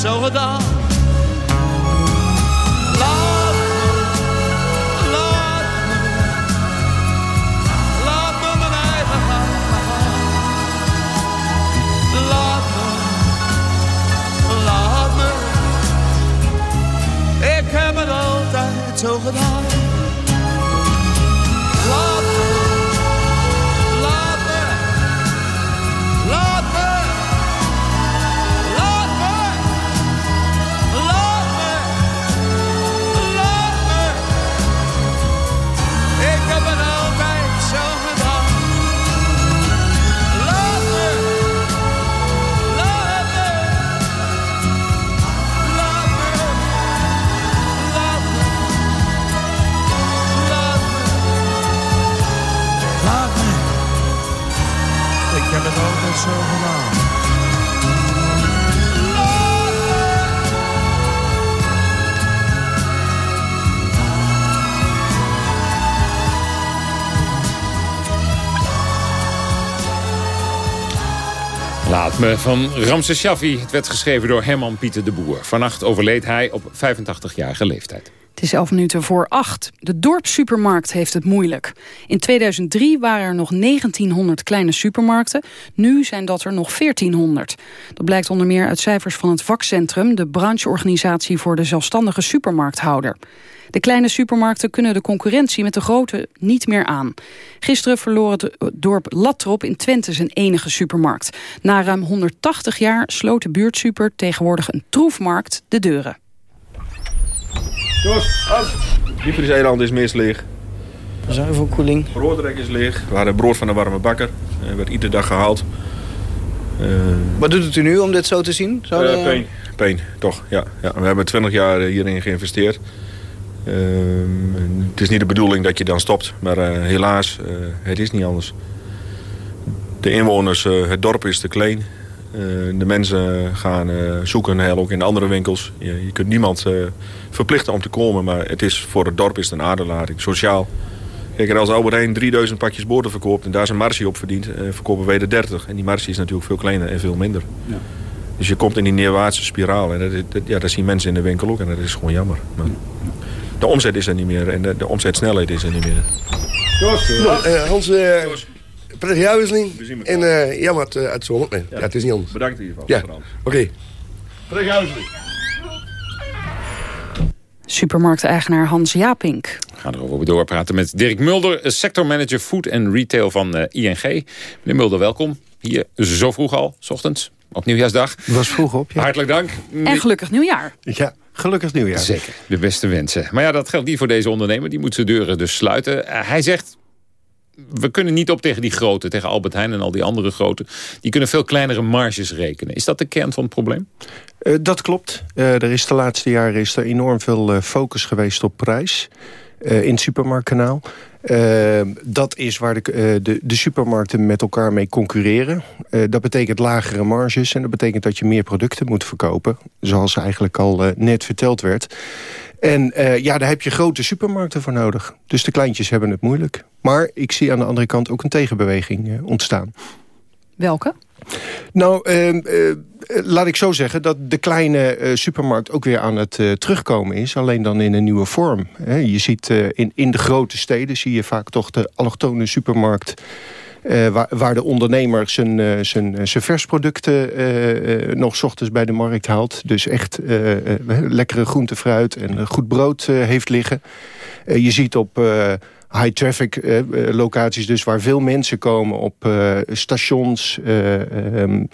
Zo gedaan. Laat me, laat me, laat me mijn eigen gaan. Laat me, laat me. Ik heb het altijd zo gedaan. Van Ramses Shaffi. Het werd geschreven door Herman Pieter de Boer. Vannacht overleed hij op 85-jarige leeftijd. Het is 11 minuten voor 8. De dorpssupermarkt heeft het moeilijk. In 2003 waren er nog 1900 kleine supermarkten. Nu zijn dat er nog 1400. Dat blijkt onder meer uit cijfers van het vakcentrum... de brancheorganisatie voor de zelfstandige supermarkthouder. De kleine supermarkten kunnen de concurrentie met de grote niet meer aan. Gisteren verloor het dorp Latrop in Twente zijn enige supermarkt. Na ruim 180 jaar sloot de buurtsuper tegenwoordig een troefmarkt de deuren. Jos. Diepvries-eiland is meest leeg. Zuivelkoeling. Broodrek is leeg. We hadden brood van de warme bakker. Dat werd iedere dag gehaald. Uh, Wat doet het u nu om dit zo te zien? Zou uh, de... Pijn, pijn, toch. Ja, ja. We hebben 20 jaar hierin geïnvesteerd. Uh, het is niet de bedoeling dat je dan stopt. Maar helaas, het is niet anders. De inwoners, het dorp is te klein. de mensen gaan zoeken heil ook in andere winkels. Je, je kunt niemand verplichten om te komen. Maar het is, voor het dorp is het een aderlating, sociaal. Kijk, als Albert Heijn 3000 pakjes boter verkoopt en daar zijn marge op verdient, eh, verkopen wij de 30. En die marge is natuurlijk veel kleiner en veel minder. Ja. Dus je komt in die neerwaartse spiraal. En dat, dat, ja, dat zien mensen in de winkel ook en dat is gewoon jammer. Maar de omzet is er niet meer en de, de omzetsnelheid is er niet meer. Nou, uh, Hans, uh, prettige jaarwisseling. En uh, jammer uit, uit zomer. Nee, ja. ja, het is niet anders. Bedankt in ieder geval. Ja, oké. Okay. Prettige jaarwisseling. Supermarkteigenaar Hans Japink. We gaan erover doorpraten met Dirk Mulder, sectormanager Food and Retail van uh, ING. Meneer Mulder, welkom. Hier zo vroeg al, s ochtends, op nieuwjaarsdag. Het was vroeg op, ja. Hartelijk dank. En gelukkig nieuwjaar. Ja, gelukkig nieuwjaar. Zeker, de beste wensen. Maar ja, dat geldt niet voor deze ondernemer. Die moet zijn deuren dus sluiten. Uh, hij zegt, we kunnen niet op tegen die grote, tegen Albert Heijn en al die andere grote. Die kunnen veel kleinere marges rekenen. Is dat de kern van het probleem? Uh, dat klopt. Uh, er is de laatste jaren is er enorm veel uh, focus geweest op prijs. in het supermarktkanaal. Dat is waar de, de, de, supermarkten met elkaar mee concurreren. dat betekent lagere marges en dat betekent dat je meer producten moet verkopen. Zoals eigenlijk al net verteld werd. En ja, daar heb je grote supermarkten voor nodig. Dus de kleintjes hebben het moeilijk. Maar ik zie aan de andere kant ook een tegenbeweging ontstaan. Welke? Nou, uh, laat ik zo zeggen dat de kleine supermarkt ook weer aan het terugkomen is. Alleen dan in een nieuwe vorm. je ziet in, in de grote steden zie je vaak toch de allochtone supermarkt... Waar, waar, de ondernemer zijn, zijn, zijn versproducten uh, nog ochtends bij de markt haalt. Dus echt lekkere groente, fruit en goed brood heeft liggen. je ziet op high traffic uh, locaties dus waar veel mensen komen op uh, stations, uh, um,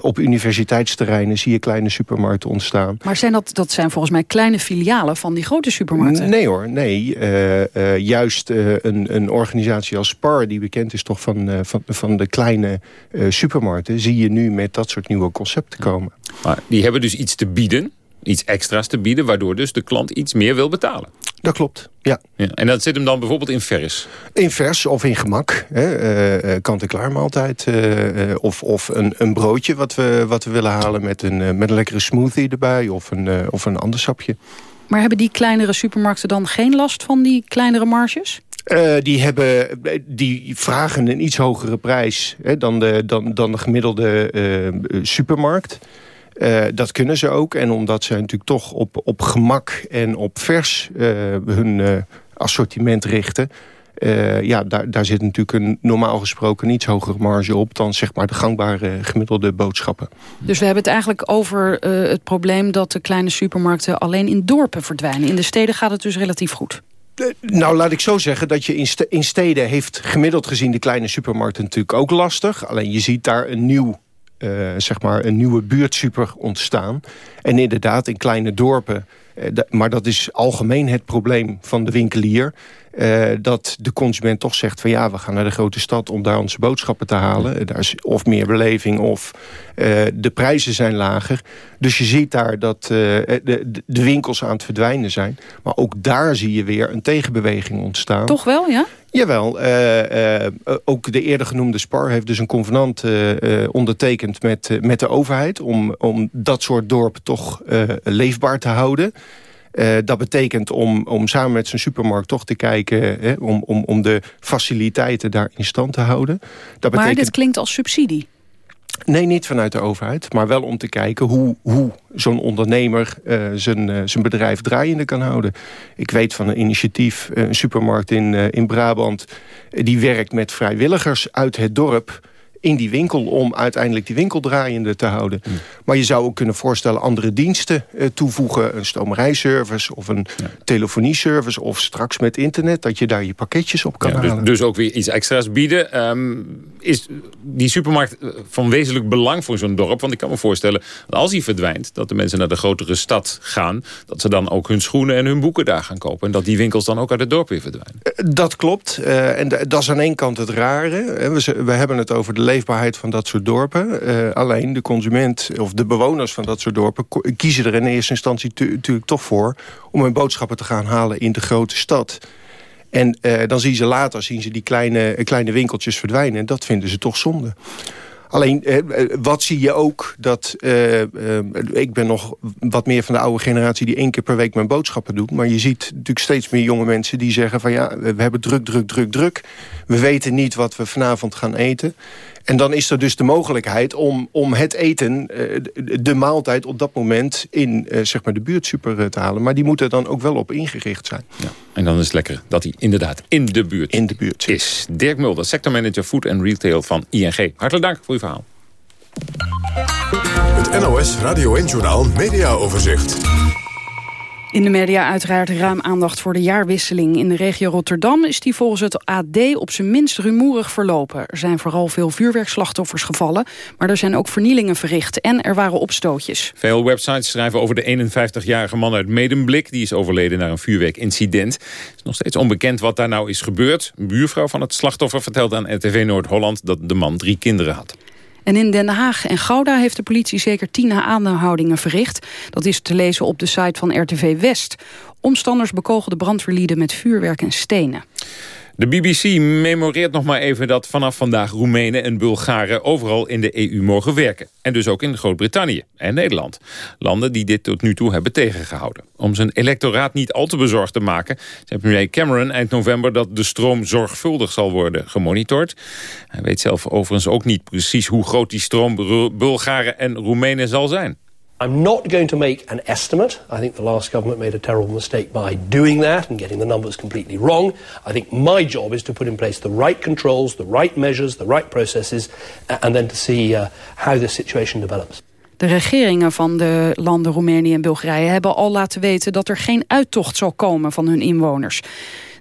op universiteitsterreinen zie je kleine supermarkten ontstaan. Maar zijn dat, dat zijn volgens mij kleine filialen van die grote supermarkten? Nee hoor, nee. juist een, een organisatie als Spar, die bekend is toch van, van, van de kleine supermarkten, zie je nu met dat soort nieuwe concepten komen. Maar die hebben dus iets te bieden, iets extra's te bieden... waardoor dus de klant iets meer wil betalen. Dat klopt, ja. ja. En dat zit hem dan bijvoorbeeld in vers? In vers of in gemak. Uh, Kant-en-klaar maaltijd. Uh, of of een, een broodje wat we, wat we willen halen met een, met een lekkere smoothie erbij. Of een, of een ander sapje. Maar hebben die kleinere supermarkten dan geen last van die kleinere marges? Uh, die, hebben, die vragen een iets hogere prijs hè, dan, de, dan, dan de gemiddelde uh, supermarkt. Uh, dat kunnen ze ook. En omdat ze natuurlijk toch op, op gemak en op vers uh, hun uh, assortiment richten... ja, daar, daar zit natuurlijk een normaal gesproken iets hogere marge op... dan zeg maar de gangbare gemiddelde boodschappen. Dus we hebben het eigenlijk over het probleem... dat de kleine supermarkten alleen in dorpen verdwijnen. In de steden gaat het dus relatief goed. Nou, laat ik zo zeggen dat je in, steden heeft gemiddeld gezien... de kleine supermarkten natuurlijk ook lastig. Alleen je ziet daar een nieuw zeg maar een nieuwe buurtsuper ontstaan. En inderdaad in kleine dorpen. Uh, maar dat is algemeen het probleem van de winkelier. Uh, dat de consument toch zegt van ja, we gaan naar de grote stad om daar onze boodschappen te halen. Daar is of meer beleving of de prijzen zijn lager. Dus je ziet daar dat de, de winkels aan het verdwijnen zijn. Maar ook daar zie je weer een tegenbeweging ontstaan. Toch wel, ja? Jawel, uh, uh, ook de eerder genoemde SPAR heeft dus een convenant uh, ondertekend met, met de overheid... om, om dat soort dorpen toch leefbaar te houden. dat betekent om, om samen met zijn supermarkt toch te kijken... Hè, om, om, om de faciliteiten daar in stand te houden. Dat maar dit klinkt als subsidie. Nee, niet vanuit de overheid. Maar wel om te kijken hoe, hoe zo'n ondernemer uh, zijn, uh, zijn bedrijf draaiende kan houden. Ik weet van een initiatief, uh, een supermarkt in, in Brabant... die werkt met vrijwilligers uit het dorp in die winkel om uiteindelijk die winkel draaiende te houden. Maar je zou ook kunnen voorstellen andere diensten uh, toevoegen. Een stomerijservice of een ja. telefonieservice of straks met internet... dat je daar je pakketjes op kan ja, dus, halen. Dus ook weer iets extra's bieden. Um, is die supermarkt eh, van wezenlijk belang voor zo'n dorp? Want ik kan me voorstellen, als die verdwijnt... dat de mensen naar de grotere stad gaan... dat ze dan ook hun schoenen en hun boeken daar gaan kopen. En dat die winkels dan ook uit het dorp weer verdwijnen. Dat klopt. Uh, en dat is aan één kant het rare. We, we hebben het over de leefbaarheid van dat soort dorpen. Uh, alleen de consument of de bewoners van dat soort dorpen... kiezen er in eerste instantie natuurlijk toch voor... om hun boodschappen te gaan halen in de grote stad. En uh, dan zien ze later zien ze die kleine, kleine winkeltjes verdwijnen. En dat vinden ze toch zonde. Alleen, wat zie je ook? Dat, ik ben nog wat meer van de oude generatie... die één keer per week mijn boodschappen doet. Maar je ziet natuurlijk steeds meer jonge mensen die zeggen van... ja, we hebben druk, druk, druk, druk. We weten niet wat we vanavond gaan eten. En dan is er dus de mogelijkheid om, om het eten, de maaltijd op dat moment... in zeg maar de buurtsuper te halen. Maar die moeten dan ook wel op ingericht zijn. Ja. En dan is het lekker dat hij inderdaad in de buurt, in de buurt is. Dirk Mulder, sectormanager Food and Retail van ING. Hartelijk dank voor uw verhaal. Het NOS Radio 1 Journaal Media Overzicht. In de media uiteraard ruim aandacht voor de jaarwisseling. In de regio Rotterdam is die volgens het AD op zijn minst rumoerig verlopen. Er zijn vooral veel vuurwerkslachtoffers gevallen... maar er zijn ook vernielingen verricht en er waren opstootjes. Veel websites schrijven over de 51-jarige man uit Medemblik. Die is overleden na een vuurwerkincident. Het is nog steeds onbekend wat daar nou is gebeurd. Een buurvrouw van het slachtoffer vertelt aan RTV Noord-Holland... dat de man drie kinderen had. En in Den Haag en Gouda heeft de politie zeker tien aanhoudingen verricht. Dat is te lezen op de site van RTV West. Omstanders bekogelden brandweerlieden met vuurwerk en stenen. De BBC memoreert nog maar even dat vanaf vandaag Roemenen en Bulgaren overal in de EU mogen werken. En dus ook in Groot-Brittannië en Nederland. Landen die dit tot nu toe hebben tegengehouden. Om zijn electoraat niet al te bezorgd te maken... zei premier Cameron eind november dat de stroom zorgvuldig zal worden gemonitord. Hij weet zelf overigens ook niet precies hoe groot die stroom Bulgaren en Roemenen zal zijn. I'm not going to make an estimate. I think the last government made a terrible mistake by doing that and getting the numbers completely wrong. I think my job is to put in place the right controls, the right measures, the right processes, and then to see uh, how the situation develops. De regeringen van de landen Roemenië en Bulgarije hebben al laten weten dat er geen uittocht zal komen van hun inwoners.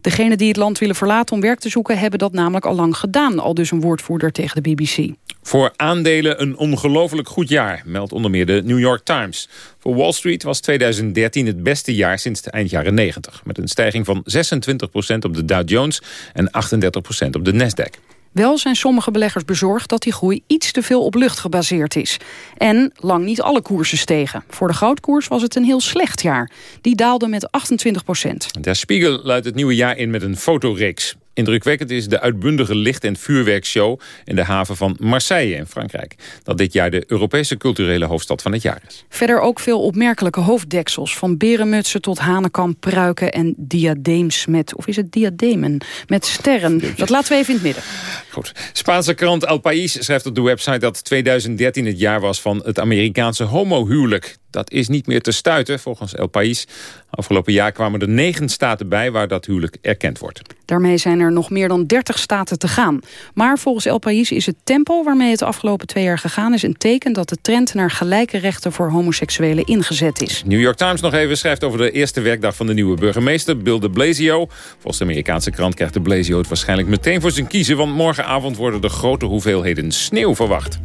Degenen die het land willen verlaten om werk te zoeken... hebben dat namelijk al lang gedaan, al dus een woordvoerder tegen de BBC. Voor aandelen een ongelooflijk goed jaar, meldt onder meer de New York Times. Voor Wall Street was 2013 het beste jaar sinds eind jaren 90... met een stijging van 26% op de Dow Jones en 38% op de Nasdaq. Wel zijn sommige beleggers bezorgd dat die groei iets te veel op lucht gebaseerd is. En lang niet alle koersen stegen. Voor de goudkoers was het een heel slecht jaar. Die daalde met 28 procent. Der Spiegel luidt het nieuwe jaar in met een fotoreeks. Indrukwekkend is de uitbundige licht- en vuurwerkshow in de haven van Marseille in Frankrijk. Dat dit jaar de Europese culturele hoofdstad van het jaar is. Verder ook veel opmerkelijke hoofddeksels. Van berenmutsen tot hanenkamp, pruiken en diadeems met, of is het diademen, met sterren. Dat laten we even in het midden. Goed. Spaanse krant El País schrijft op de website dat 2013 het jaar was van het Amerikaanse homohuwelijk. Dat is niet meer te stuiten, volgens El País. Afgelopen jaar kwamen er negen staten bij waar dat huwelijk erkend wordt. Daarmee zijn er nog meer dan 30 staten te gaan. Maar volgens El País is het tempo waarmee het de afgelopen twee jaar gegaan... is een teken dat de trend naar gelijke rechten voor homoseksuelen ingezet is. New York Times nog even schrijft over de eerste werkdag van de nieuwe burgemeester, Bill de Blasio. Volgens de Amerikaanse krant krijgt de Blasio het waarschijnlijk meteen voor zijn kiezen... want morgenavond worden er grote hoeveelheden sneeuw verwacht.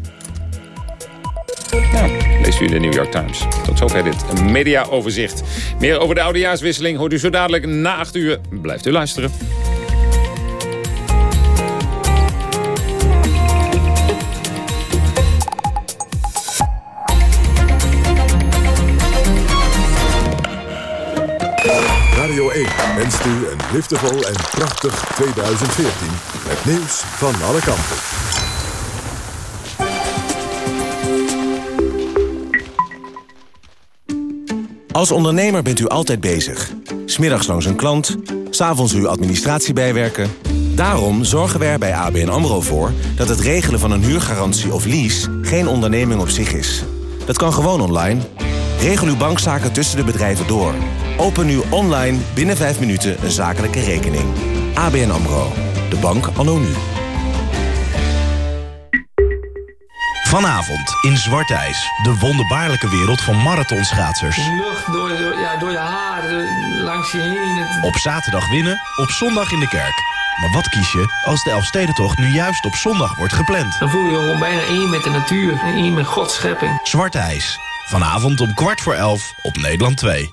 Nou, leest u in de New York Times. Tot zover dit mediaoverzicht. Meer over de oudejaarswisseling hoort u zo dadelijk na 8 uur. Blijft u luisteren. 1 wenst u een liefdevol en prachtig 2014. Het nieuws van alle kanten. Als ondernemer bent u altijd bezig. Smiddags langs een klant, s'avonds uw administratie bijwerken Daarom zorgen we er bij ABN AMRO voor... dat het regelen van een huurgarantie of lease geen onderneming op zich is. Dat kan gewoon online. Regel uw bankzaken tussen de bedrijven door. Open nu online binnen 5 minuten een zakelijke rekening. ABN AMRO. De bank anno nu. Vanavond in Zwart IJs. De wonderbaarlijke wereld van marathonschaatsers. Lucht door, door, ja, door je haar, langs je heen. Het- Op zaterdag winnen, op zondag in de kerk. Maar wat kies je als de Elfstedentocht nu juist op zondag wordt gepland? Dan voel je je gewoon bijna één met de natuur en één met Gods schepping. Zwart IJs. Vanavond om kwart voor elf op Nederland 2.